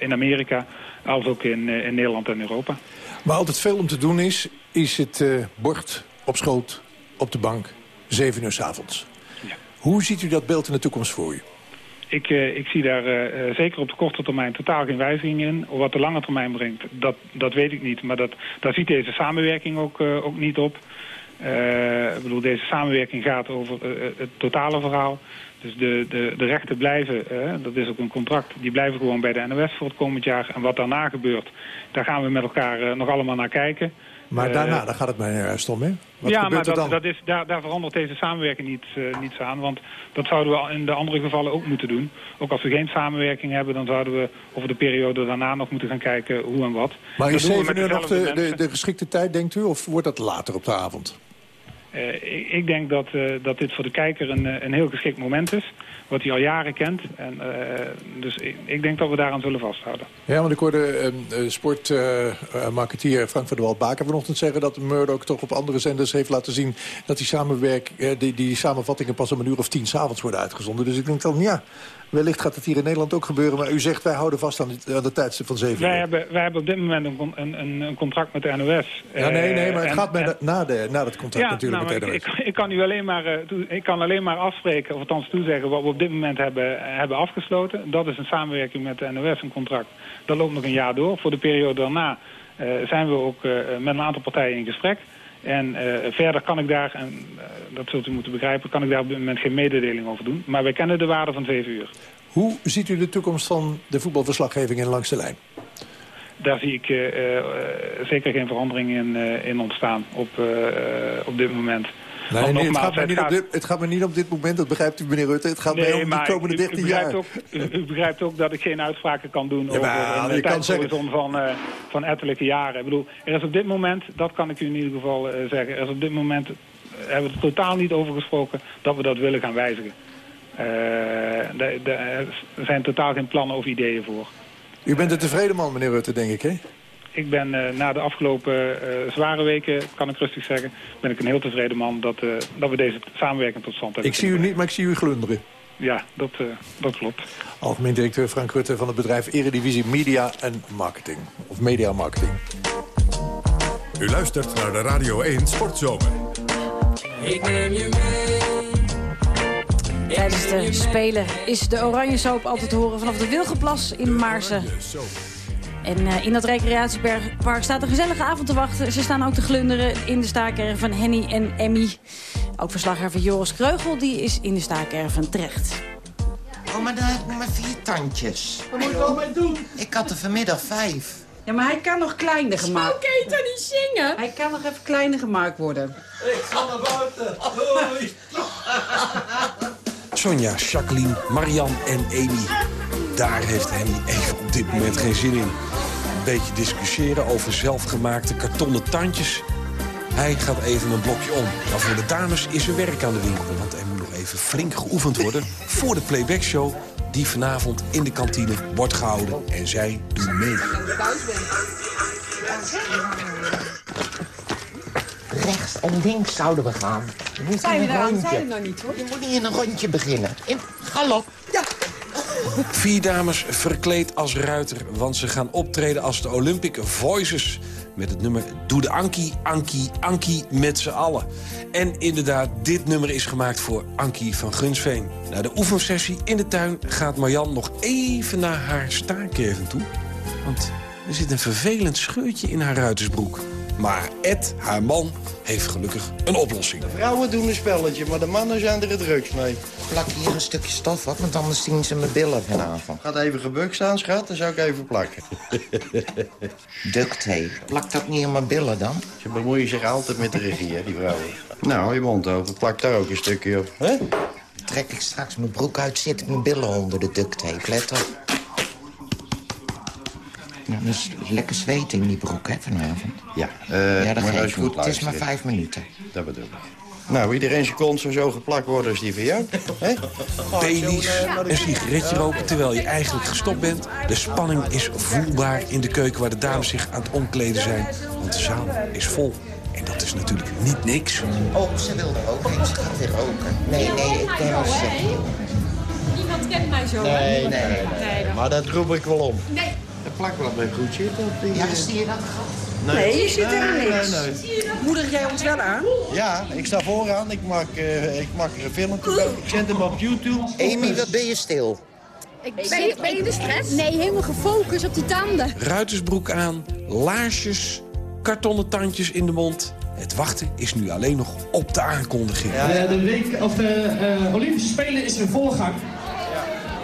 in Amerika als ook in, in Nederland en Europa. Waar altijd veel om te doen is, is het bord op schoot, op de bank, 7 uur s avonds. Hoe ziet u dat beeld in de toekomst voor u? Ik, eh, ik zie daar eh, eh, zeker op de korte termijn totaal geen wijziging in. Wat de lange termijn brengt, dat, dat weet ik niet. Maar dat, daar ziet deze samenwerking ook, ook niet op. Ik bedoel, deze samenwerking gaat over het totale verhaal. Dus de, de, de rechten blijven, dat is ook een contract, die blijven gewoon bij de NOS voor het komend jaar. En wat daarna gebeurt, daar gaan we met elkaar nog allemaal naar kijken. Maar daarna, daar gaat het mij juist om, hè? Wat ja, maar dat, dat is, daar, daar verandert deze samenwerking niet, eh, niets aan. Want dat zouden we in de andere gevallen ook moeten doen. Ook als we geen samenwerking hebben, dan zouden we over de periode daarna nog moeten gaan kijken hoe en wat. Maar is doen we 7 met uur nog de, de geschikte tijd, denkt u? Of wordt dat later op de avond? Eh, ik, denk dat, eh, dat dit voor de kijker een, eh, een heel geschikt moment is. Wat hij al jaren kent. En, dus ik, denk dat we daaraan zullen vasthouden. Ja, want ik hoorde uh, sportmarketeer Frank van der vanochtend zeggen... dat Murdoch toch op andere zenders heeft laten zien... dat die, samenwerk, die, die samenvattingen pas om een uur of tien s'avonds worden uitgezonden. Dus ik denk dan, ja, wellicht gaat het hier in Nederland ook gebeuren. Maar u zegt, wij houden vast aan, die, aan de tijdstip van zeven Wij uur. hebben, wij hebben op dit moment een, een, een, contract met de NOS. Ja, nee, nee, maar het gaat en- na, de, na dat contract ja, natuurlijk nou, met de ik, NOS. ik, ik kan u alleen maar, eh, ik kan alleen maar afspreken, of althans toezeggen, wat we op dit moment hebben, hebben afgesloten. Dat is een samenwerking met de NOS, een contract. Dat loopt nog een jaar door. Voor de periode daarna eh, zijn we ook eh, met een aantal partijen in gesprek. En eh, verder kan ik daar, en eh, dat zult u moeten begrijpen, kan ik daar op dit moment geen mededeling over doen. Maar wij kennen de waarde van 7 uur. Hoe ziet u de toekomst van de voetbalverslaggeving in langs de lijn? Daar zie ik eh, zeker geen verandering in, in ontstaan op, op dit moment. Nee, nee, het, gaat me niet op dit, het gaat me niet op dit moment, dat begrijpt u meneer Rutte. Het gaat mij om de maar komende u- 13 u, begrijpt jaar. Ook, u, begrijpt ook dat ik geen uitspraken kan doen over je een tijdshorizon van, eh, van ettelijke jaren. Ik bedoel, er is op dit moment, dat kan ik u in ieder geval eh, zeggen, er is op dit moment, eh, hebben we er totaal niet over gesproken dat we dat willen gaan wijzigen. Er zijn totaal geen plannen of ideeën voor. U bent een tevreden man, meneer Rutte, denk ik, hè? Ik ben eh, na de afgelopen eh, zware weken, kan ik rustig zeggen, ben ik een heel tevreden man dat, eh, dat we deze samenwerking tot stand hebben. Ik zie u niet, maar ik zie u glunderen. Ja, dat, eh, dat klopt. Algemeen directeur Frank Rutte van het bedrijf Eredivisie Media en Marketing. Of Media Marketing. U luistert naar de Radio 1 Sportzomer. Ik neem je mee. Tijdens de Spelen is de oranje soap altijd te horen vanaf de Wilgenplas in Maarsen. En eh, in dat recreatiepark staat een gezellige avond te wachten. Ze staan ook te glunderen in de staakerven van Henny en Emmy. Ook verslaggever Joris Kreugel die is in de staakerven terecht. Oh, maar dan heb ik maar vier tandjes. Wat moet ik er mee doen? Ik had er vanmiddag vijf. Ja, maar hij kan nog kleiner gemaakt worden. Oké, kan niet zingen. Hij kan nog even kleiner gemaakt worden. Ik ga naar buiten. Doei. Sonja, Jacqueline, Marianne en Amy. Daar heeft Henny even op dit moment geen zin in. Een beetje discussiëren over zelfgemaakte kartonnen tandjes. Hij gaat even een blokje om. Maar voor de dames is er werk aan de winkel. Want er moet nog even flink geoefend worden voor de playbackshow... die vanavond in de kantine wordt gehouden. En zij doen mee. Rechts en links zouden we gaan. Zijn we daar? rondje. Zijn we nog niet, hoor. Je moet niet in een rondje beginnen. In galop. Ja. Vier dames verkleed als ruiter, want ze gaan optreden als de Olympic Voices. Met het nummer Doe de Ankie, Ankie, Ankie met z'n allen. En inderdaad, dit nummer is gemaakt voor Ankie van Gunsveen. Na de oefensessie in de tuin gaat Marjan nog even naar haar staarkerven toe. Want er zit een vervelend scheurtje in haar ruitersbroek. Maar Ed, haar man, heeft gelukkig een oplossing. Vrouwen doen een spelletje, maar de mannen zijn er het drugs mee. Plak hier een stukje stof op, want anders zien ze mijn billen vanavond. Gaat even gebukt staan, schat, dan zou ik even plakken. Duct tape. Plak dat niet in mijn billen dan? Ze bemoeien zich altijd met de regie, hè, die vrouwen. Nou, je mond open, plak daar ook een stukje op. Hè? Trek ik straks mijn broek uit, zit ik mijn billen onder de duct tape. Let op. Nou, dat is lekker zweet in die broek, hè, vanavond. Ja, eh, ja, dat maar geeft goed Het is maar vijf minuten. Dat bedoel ik. Nou, iedereen zijn kont zou zo geplakt worden als die van jou. hè? Baileys, een sigaretje roken terwijl je eigenlijk gestopt bent. De spanning is voelbaar in de keuken waar de dames zich aan het omkleden zijn. Want de zaal is vol. En dat is natuurlijk niet niks. Oh, ze wil ook heen. Ze gaat weer roken. Nee, nee, ik ben al zeg. Iemand kent mij zo, Nee, nee, nee. Maar dat roep ik wel om. Nee. Het plak wel even goed zitten die... Ja, eh, zie je dat? Nee, je ziet er Nee, niks. nee, nee. Moedig jij ons wel aan? Ja, ik sta vooraan. Ik maak, eh, ik maak er een filmpje bij. Ik zet hem op YouTube. Amy, wat ben je stil? Ik ben, je, ben je in de stress? Nee, helemaal gefocust op die tanden. Ruitersbroek aan, laarsjes, kartonnen tandjes in de mond. Het wachten is nu alleen nog op de aankondiging. Eh, de week, of de eh, Olympische Spelen is in volle gang.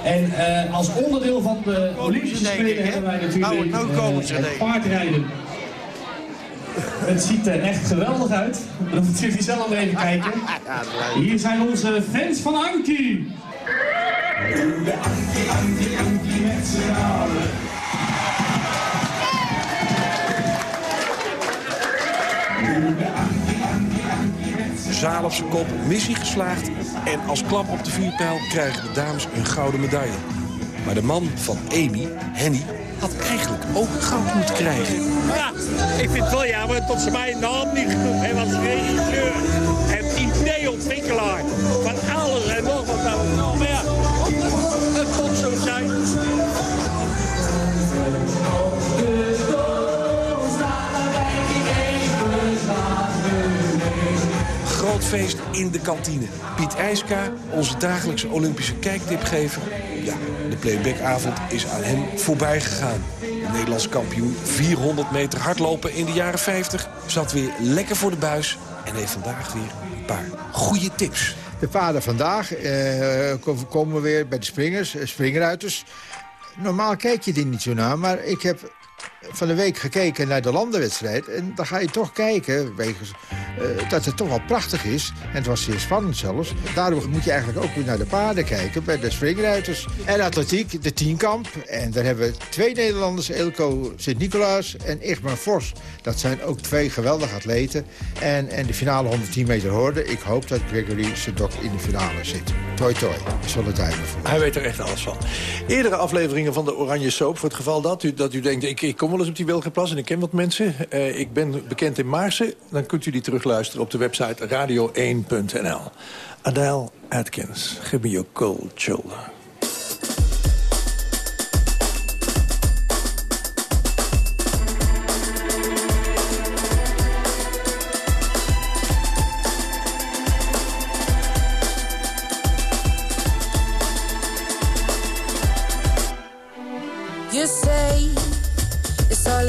En eh, als onderdeel van de Olympische Spelen hebben wij natuurlijk Nou, komen ze, het paardrijden. Het ziet er echt geweldig uit. Dan moeten jullie zelf even kijken. Hier zijn onze fans van Ankie, Ankie, op zijn kop, missie geslaagd. En als klap op de vuurpijl krijgen de dames een gouden medaille. Maar de man van Amy, Henny, had eigenlijk ook goud moeten krijgen. Ja, ik vind het wel jammer dat ze mij in de hand niet genoemd hebben als regisseur en ideeontwikkelaar van alles en nog wat. Feest in de kantine. Piet IJska, onze dagelijkse Olympische kijktipgever. Ja, de playbackavond is aan hem voorbij gegaan. De Nederlands kampioen 400 meter hardlopen in de jaren 50... zat weer lekker voor de buis en heeft vandaag weer een paar goede tips. De vader vandaag eh, kom- komen we weer bij de springers, eh, springruiters. Normaal kijk je die niet zo naar, maar ik heb van de week gekeken naar de landenwedstrijd. En dan ga je toch kijken, wegens eh, dat het toch wel prachtig is. En het was zeer spannend zelfs. Daardoor moet je eigenlijk ook weer naar de paarden kijken bij de springruiters. En atletiek, de tienkamp. En daar hebben we twee Nederlanders, Elko Sint-Nicolaas en Igmar Vos. Dat zijn ook twee geweldige atleten. En, en de finale 110 meter hoorde. Ik hoop dat Gregory Sedok in de finale zit. Toi toi, duimen voor. Hij weet er echt alles van. Eerdere afleveringen van de Oranje Soap, voor het geval dat u, dat u denkt... ik, ik kom wel eens op die Wilgenplas en ik ken wat mensen. Eh, ik ben bekend in Maarsen. Dan kunt u die terugluisteren op de website radio1.nl. Adele Atkins, give me your cold shoulder.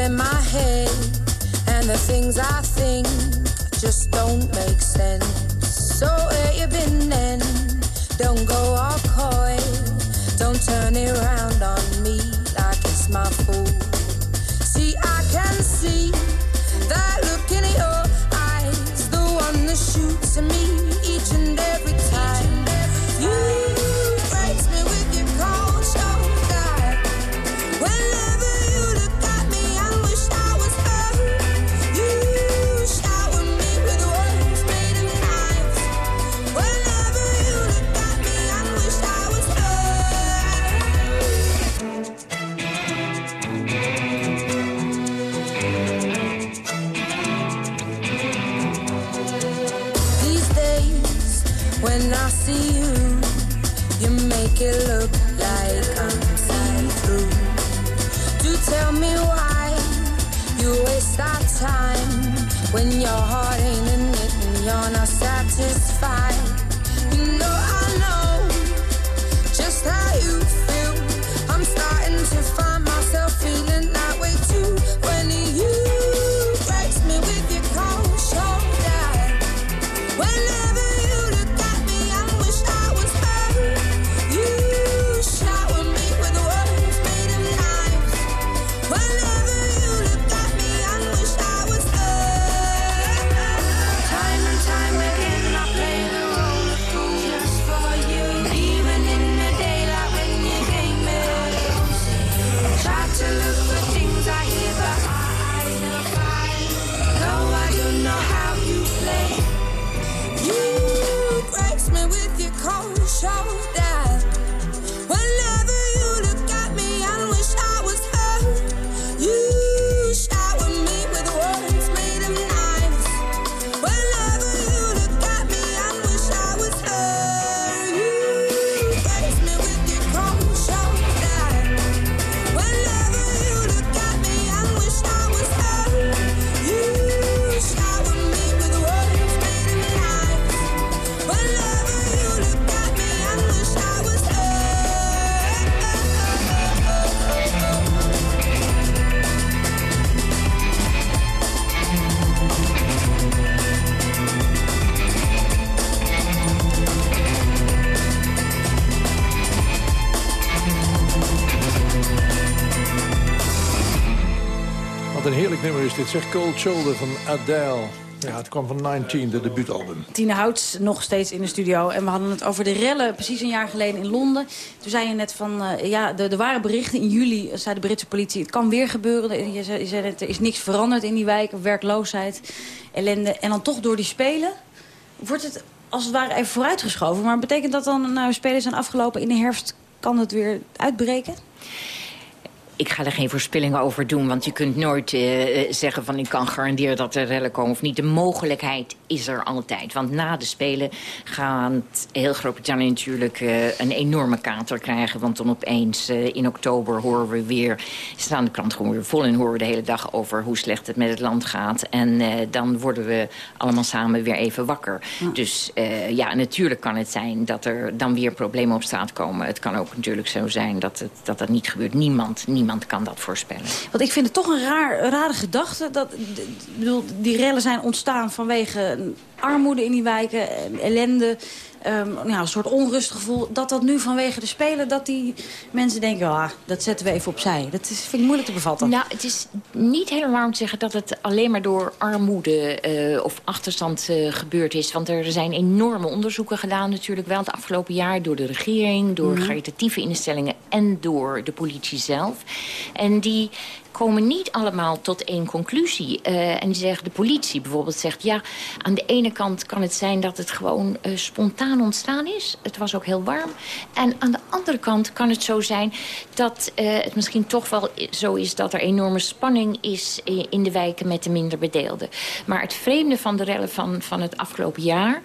In my head, and the things I think just don't make sense. So where you been then? Don't go all coy, don't turn it around on me like it's my fault. See, I can see that look in your eyes, the one that shoots at me heerlijk nummer is dit, zeg Cold Shoulder van Adele. Ja, het kwam van 19, de debuutalbum. Tine Houts nog steeds in de studio. En we hadden het over de rellen precies een jaar geleden in Londen. Toen zei je net van, eh, ja, er waren berichten in juli, zei de Britse politie... het kan weer gebeuren. Je zei, je er is niks veranderd in die wijken, werkloosheid, ellende. En dan toch door die Spelen wordt het als het ware even vooruitgeschoven. Maar betekent dat dan, nou, Spelen zijn afgelopen in de herfst... kan het weer uitbreken? Ik ga er geen voorspellingen over doen, want je kunt nooit eh, eh, zeggen van ik kan garanderen dat er rellen komen of niet. De mogelijkheid is er altijd. Want na de Spelen gaat heel Groot-Brittannië natuurlijk eh, een enorme kater krijgen. Want dan opeens in oktober horen we weer, staan de krant gewoon weer vol en horen we de hele dag over hoe slecht het met het land gaat. En dan worden we allemaal samen weer even wakker. Dus ja, natuurlijk kan het zijn dat er dan weer problemen op straat komen. Het kan ook natuurlijk zo zijn dat het, dat, dat niet gebeurt. Niemand, niemand kan dat voorspellen. Want ik vind het toch een, raar, rare gedachte. Dat, die rellen zijn ontstaan vanwege armoede in die wijken, ellende um, ja, een soort onrustgevoel. Dat dat nu vanwege de Spelen, dat die mensen denken... ja, dat zetten we even opzij. Dat is, vind ik moeilijk te bevatten. Nou, het is niet helemaal om te zeggen dat het alleen maar door armoede uh, of achterstand uh, gebeurd is. Want er zijn enorme onderzoeken gedaan natuurlijk wel het afgelopen jaar... door de regering, door mm -hmm. caritatieve instellingen en door de politie zelf. En die komen niet allemaal tot één conclusie. Uh, en die zeggen, de politie bijvoorbeeld zegt... ja, aan de ene kant kan het zijn dat het gewoon uh, spontaan ontstaan is. Het was ook heel warm. En aan de andere kant kan het zo zijn... dat uh, het misschien toch wel zo is dat er enorme spanning is... in de wijken met de minder bedeelden. Maar het vreemde van de rellen van, van het afgelopen jaar...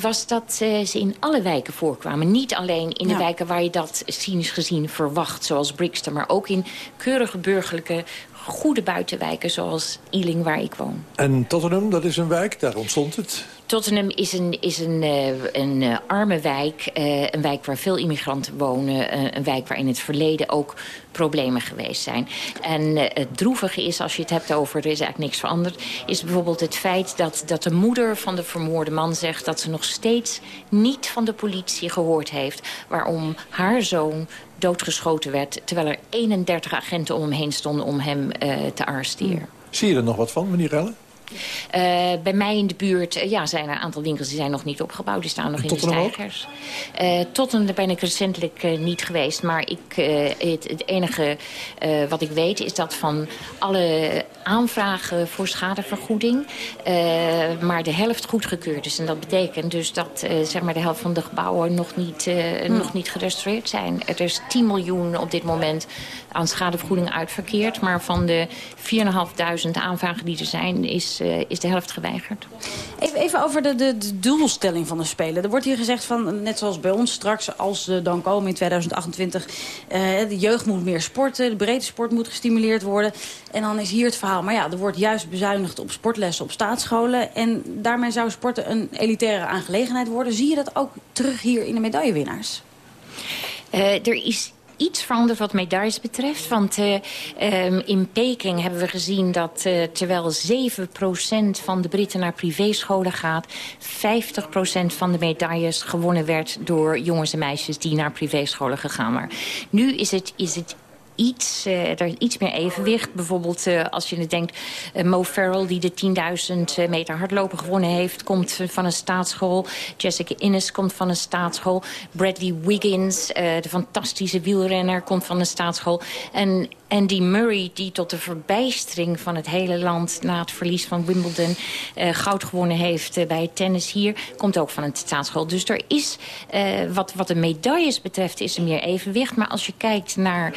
was dat ze in alle wijken voorkwamen. Niet alleen in de ja. wijken waar je dat cynisch gezien verwacht... zoals Brixton, maar ook in keurige burgerlijke goede buitenwijken zoals Ealing, waar ik woon. En Tottenham, dat is een wijk, daar ontstond het? Tottenham is een, is een, uh, een uh, arme wijk, uh, een wijk waar veel immigranten wonen... een wijk waar in het verleden ook problemen geweest zijn. En het droevige is, als je het hebt over... er is eigenlijk niks veranderd... is bijvoorbeeld het feit dat, dat de moeder van de vermoorde man zegt... dat ze nog steeds niet van de politie gehoord heeft... waarom haar zoon doodgeschoten werd... terwijl er 31 agenten om hem heen stonden om hem uh, te arresteren. Zie je er nog wat van, meneer Rellen? Uh, bij mij in de buurt uh, ja, zijn er een aantal winkels die zijn nog niet opgebouwd. Die staan nog in de stijgers. Uh, Tottenham ben ik recentelijk niet geweest. Maar ik, het, het, enige wat ik weet is dat van alle aanvragen voor schadevergoeding... maar de helft goedgekeurd is. En dat betekent dus dat zeg maar de helft van de gebouwen nog niet, hm. nog niet gerestaureerd zijn. Er is 10 miljoen op dit moment aan schadevergoeding uitverkeerd. Maar van de 4.500 aanvragen die er zijn is, uh, is de helft geweigerd. Even, even over de, de, de, doelstelling van de Spelen. Er wordt hier gezegd van, net zoals bij ons straks, als ze dan komen in 2028... Uh, de jeugd moet meer sporten, de breedte sport moet gestimuleerd worden. En dan is hier het verhaal, maar ja, er wordt juist bezuinigd op sportlessen op staatsscholen. En daarmee zou sporten een elitaire aangelegenheid worden. Zie je dat ook terug hier in de medaillewinnaars? Uh, er is iets veranderd wat medailles betreft. Want uh, um, in Peking hebben we gezien dat uh, terwijl 7% van de Britten naar privéscholen gaat... 50% van de medailles gewonnen werd door jongens en meisjes die naar privéscholen gegaan waren. Nu is het, is het iets, uh, er iets meer evenwicht. Bijvoorbeeld uh, als je het denkt, uh, Mo Farrell die de 10.000 meter hardlopen gewonnen heeft... komt van een staatsschool. Jessica Innes komt van een staatsschool. Bradley Wiggins, de fantastische wielrenner, komt van een staatsschool. En Andy Murray, die tot de verbijstering van het hele land... na het verlies van Wimbledon uh, goud gewonnen heeft uh, bij tennis hier... komt ook van een staatsschool. Dus er is, uh, wat, wat de medailles betreft, is er meer evenwicht. Maar als je kijkt naar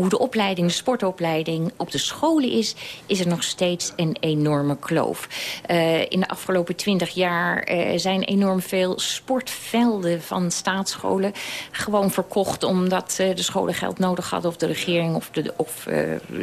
hoe de opleiding, de sportopleiding op de scholen is... is er nog steeds een enorme kloof. Uh, in de afgelopen twintig jaar uh, zijn enorm veel sportvelden van staatsscholen... gewoon verkocht omdat uh, de scholen geld nodig hadden... of de regering of de, of,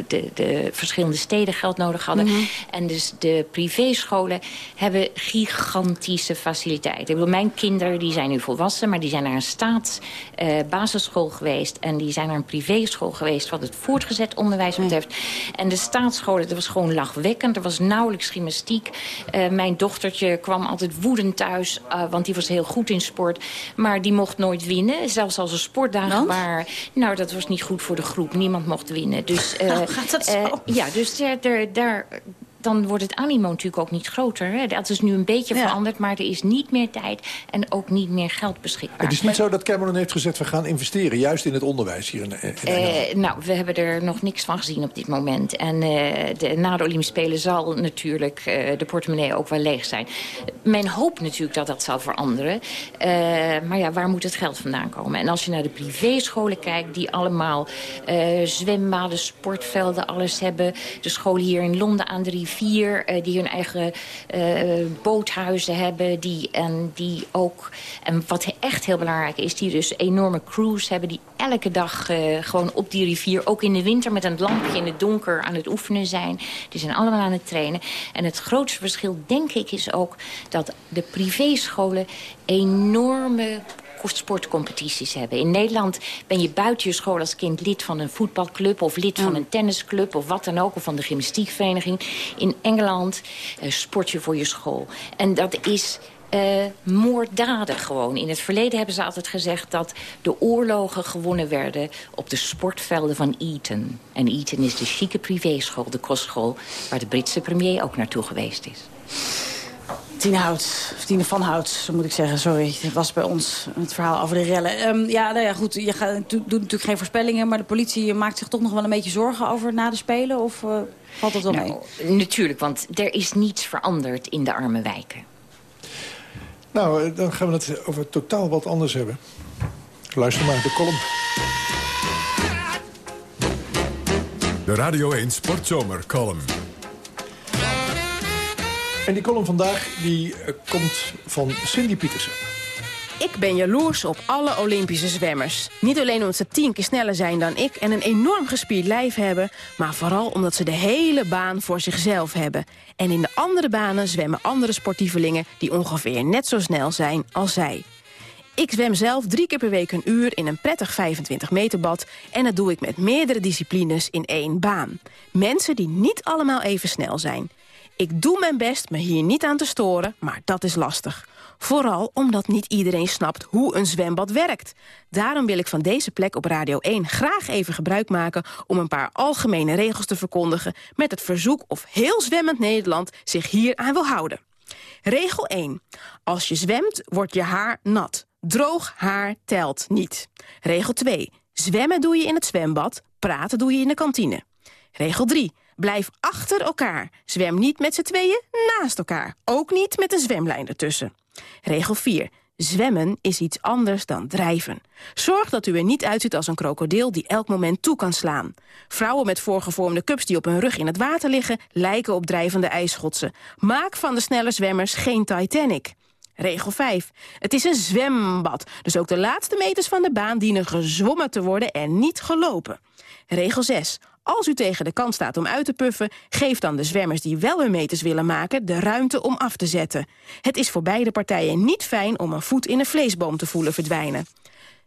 de, de verschillende steden geld nodig hadden. Mm -hmm. En dus de privéscholen hebben gigantische faciliteiten. Ik bedoel, mijn kinderen die zijn nu volwassen... maar die zijn naar een staatsbasisschool geweest... en die zijn naar een privéschool geweest wat het voortgezet onderwijs betreft. En de staatsscholen, dat was gewoon lachwekkend. Er was nauwelijks gymnastiek. Uh, mijn dochtertje kwam altijd woedend thuis, uh, want die was heel goed in sport. Maar die mocht nooit winnen, zelfs als er sportdagen waren. Nou, dat was niet goed voor de groep. Niemand mocht winnen. Dus, uh, oh, gaat dat zo? ja, dus daar dan wordt het animo natuurlijk ook niet groter. Hè? Dat is nu een beetje ja. veranderd, maar er is niet meer tijd en ook niet meer geld beschikbaar. Het is niet zo dat Cameron heeft gezegd, we gaan investeren, juist in het onderwijs hier in, in uh, Nou, we hebben er nog niks van gezien op dit moment. En uh, de, na de Olympische Spelen zal natuurlijk uh, de portemonnee ook wel leeg zijn. Men hoopt natuurlijk dat dat zal veranderen. maar ja, waar moet het geld vandaan komen? En als je naar de privéscholen kijkt, die allemaal zwembaden, sportvelden, alles hebben. De scholen hier in Londen aan de rivier vier uh, die hun eigen uh, boothuizen hebben. Die, en die ook, en wat echt heel belangrijk is, die dus enorme crews hebben... die elke dag uh, gewoon op die rivier, ook in de winter... met een lampje in het donker aan het oefenen zijn. Die zijn allemaal aan het trainen. En het grootste verschil, denk ik, is ook dat de privéscholen enorme sportcompetities hebben. In Nederland ben je buiten je school als kind lid van een voetbalclub... of lid van een tennisclub of wat dan ook, of van de gymnastiekvereniging. In Engeland eh, sport je voor je school. En dat is eh, moorddadig gewoon. In het verleden hebben ze altijd gezegd dat de oorlogen gewonnen werden op de sportvelden van Eton. En Eton is de chique privéschool, de kostschool, waar de Britse premier ook naartoe geweest is. Tine Hout, of Tine van Hout, zo moet ik zeggen. Sorry, dit was bij ons het verhaal over de rellen. Ehm, ja, nou ja, goed, je gaat, doet natuurlijk geen voorspellingen... maar de politie maakt zich toch nog wel een beetje zorgen over na de Spelen? Of uh, valt dat wel nou, mee? Natuurlijk, want er is niets veranderd in de arme wijken. Nou, eh, dan gaan we het over totaal wat anders hebben. Luister maar, de column. De Radio 1 Sportzomer column. En die column vandaag die uh, komt van Cindy Pietersen. Ik ben jaloers op alle Olympische zwemmers. Niet alleen omdat ze tien keer sneller zijn dan ik en een enorm gespierd lijf hebben... maar vooral omdat ze de hele baan voor zichzelf hebben. En in de andere banen zwemmen andere sportievelingen... die ongeveer net zo snel zijn als zij. Ik zwem zelf drie keer per week een uur in een prettig 25 meter bad... en dat doe ik met meerdere disciplines in één baan. Mensen die niet allemaal even snel zijn. Ik doe mijn best me hier niet aan te storen, maar dat is lastig. Vooral omdat niet iedereen snapt hoe een zwembad werkt. Daarom wil ik van deze plek op Radio 1 graag even gebruik maken... om een paar algemene regels te verkondigen... met het verzoek of heel zwemmend Nederland zich hier aan wil houden. Regel 1. Als je zwemt, wordt je haar nat. Droog haar telt niet. Regel 2. Zwemmen doe je in het zwembad, praten doe je in de kantine. Regel 3. Blijf achter elkaar. Zwem niet met z'n tweeën naast elkaar. Ook niet met een zwemlijn ertussen. Regel 4. Zwemmen is iets anders dan drijven. Zorg dat u er niet uitziet als een krokodil die elk moment toe kan slaan. Vrouwen met voorgevormde cups die op hun rug in het water liggen... lijken op drijvende ijsschotsen. Maak van de snelle zwemmers geen Titanic. Regel 5. Het is een zwembad, dus ook de laatste meters van de baan dienen gezwommen te worden en niet gelopen. Regel 6. Als u tegen de kant staat om uit te puffen... geef dan de zwemmers die wel hun meters willen maken... de ruimte om af te zetten. Het is voor beide partijen niet fijn om een voet in een vleesboom te voelen verdwijnen.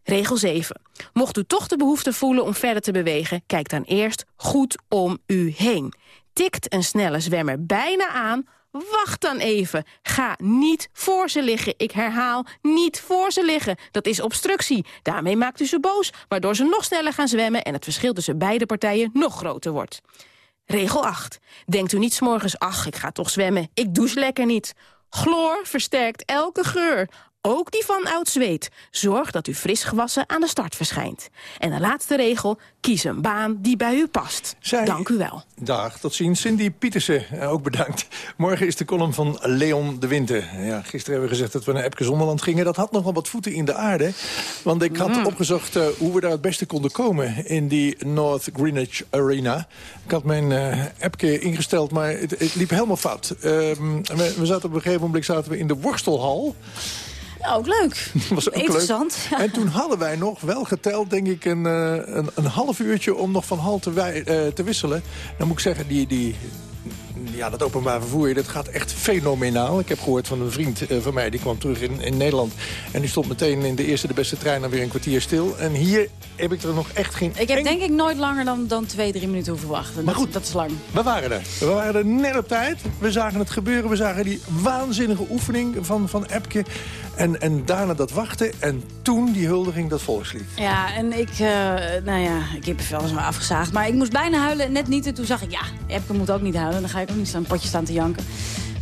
Regel 7. Mocht u toch de behoefte voelen om verder te bewegen... kijk dan eerst goed om u heen. Tikt een snelle zwemmer bijna aan Wacht dan even. Ga niet voor ze liggen. Ik herhaal, niet voor ze liggen. Dat is obstructie. Daarmee maakt u ze boos, waardoor ze nog sneller gaan zwemmen... en het verschil tussen beide partijen nog groter wordt. Regel 8. Denkt u niet s'morgens, ach, ik ga toch zwemmen. Ik douche lekker niet. Chloor versterkt elke geur ook die van oud zweet. Zorg dat u fris gewassen aan de start verschijnt. En de laatste regel, kies een baan die bij u past. Dank u wel. Dag, tot ziens. Cindy Pietersen, eh, ook bedankt. Morgen is de column van Leon de Winter. Ja, gisteren hebben we gezegd dat we naar Epke Zonderland gingen. Dat had nog wel wat voeten in de aarde. Want ik had Mm. opgezocht uh, hoe we daar het beste konden komen... in die North Greenwich Arena. Ik had mijn uh, Epke ingesteld, maar het, het, liep helemaal fout. Uh, we, we zaten op een gegeven moment zaten we in de worstelhal... Ook leuk. Was ook Interessant. leuk. En toen hadden wij nog wel geteld, denk ik, een, een, een half uurtje om nog van hal te, wij, uh, te wisselen. Dan moet ik zeggen, die, die, ja, dat openbaar vervoer, dat gaat echt fenomenaal. Ik heb gehoord van een vriend uh, van mij, die kwam terug in, in Nederland. En die stond meteen in de eerste de beste trein dan weer een kwartier stil. En hier heb ik er nog echt geen... Ik heb denk ik nooit langer dan, dan twee, drie minuten hoeven wachten. Maar goed, dat, dat is lang. We waren er. We waren er net op tijd. We zagen het gebeuren. We zagen die waanzinnige oefening van, van Epke. En, en daarna dat wachten. En toen die huldiging, dat volkslied. Ja, en ik, uh, nou ja, ik heb wel eens maar afgezaagd. Maar ik moest bijna huilen, net niet. En toen zag ik, ja, Epke moet ook niet huilen. Dan ga ik ook niet staan een potje staan te janken.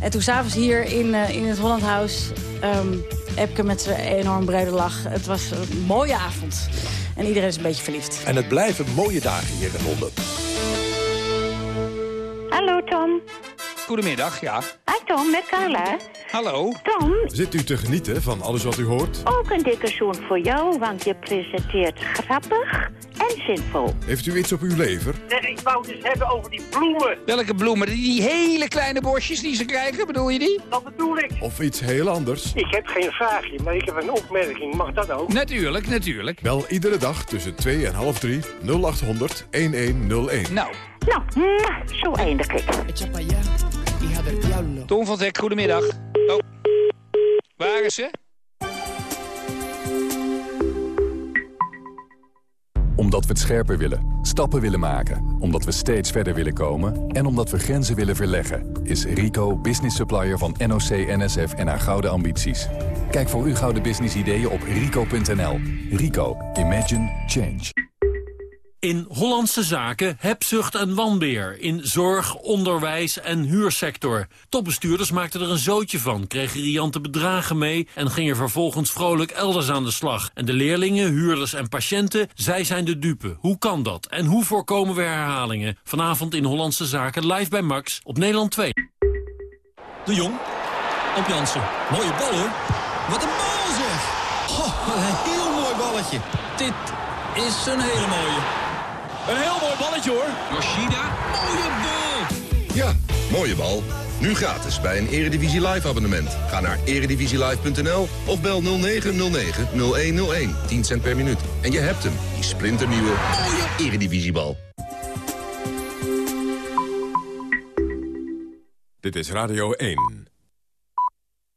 En toen s'avonds hier in, uh, in het Holland House... Um, Epke met zijn enorm brede lach. Het was een mooie avond. En iedereen is een beetje verliefd. En het blijven mooie dagen hier in Londen. Hallo Tom. Goedemiddag, ja. Hi Tom, met Carla. Hallo. Tom. Zit u te genieten van alles wat u hoort? Ook een dikke zoen voor jou, want je presenteert grappig en zinvol. Heeft u iets op uw lever? Nee, ik wou het eens hebben over die bloemen. Welke bloemen? Die hele kleine bosjes die ze krijgen, bedoel je die? Dat bedoel ik. Of iets heel anders? Ik heb geen vraagje, maar ik heb een opmerking. Mag dat ook? Natuurlijk, natuurlijk. Bel iedere dag tussen 2 en half 3 0800 1101. Nou. Nou, zo eindig ik hija diablo. Tom van Dek, goedemiddag. Oh. Waar is ze? Omdat we het scherper willen, stappen willen maken, omdat we steeds verder willen komen en omdat we grenzen willen verleggen, is Rico business supplier van NOC, NSF en haar gouden ambities. Kijk voor uw gouden business ideeën op rico.nl. Rico, imagine change. In Hollandse zaken hebzucht en wanbeer. In zorg, onderwijs en huursector. Topbestuurders maakten er een zootje van, kregen riante bedragen mee... en gingen vervolgens vrolijk elders aan de slag. En de leerlingen, huurders en patiënten, zij zijn de dupe. Hoe kan dat? En hoe voorkomen we herhalingen? Vanavond in Hollandse zaken live bij Max op Nederland 2. De Jong. Op Jansen. Mooie bal hoor. Wat een bal zeg. Oh, een heel mooi balletje. Dit is een hele mooie. Een heel mooi balletje hoor. Yoshida. Mooie bal. Ja, mooie bal. Nu gratis bij een Eredivisie Live abonnement. Ga naar eredivisielive.nl of bel 0909-0101. 10 cent per minuut. En je hebt hem, die splinternieuwe mooie Eredivisiebal. Dit is Radio 1.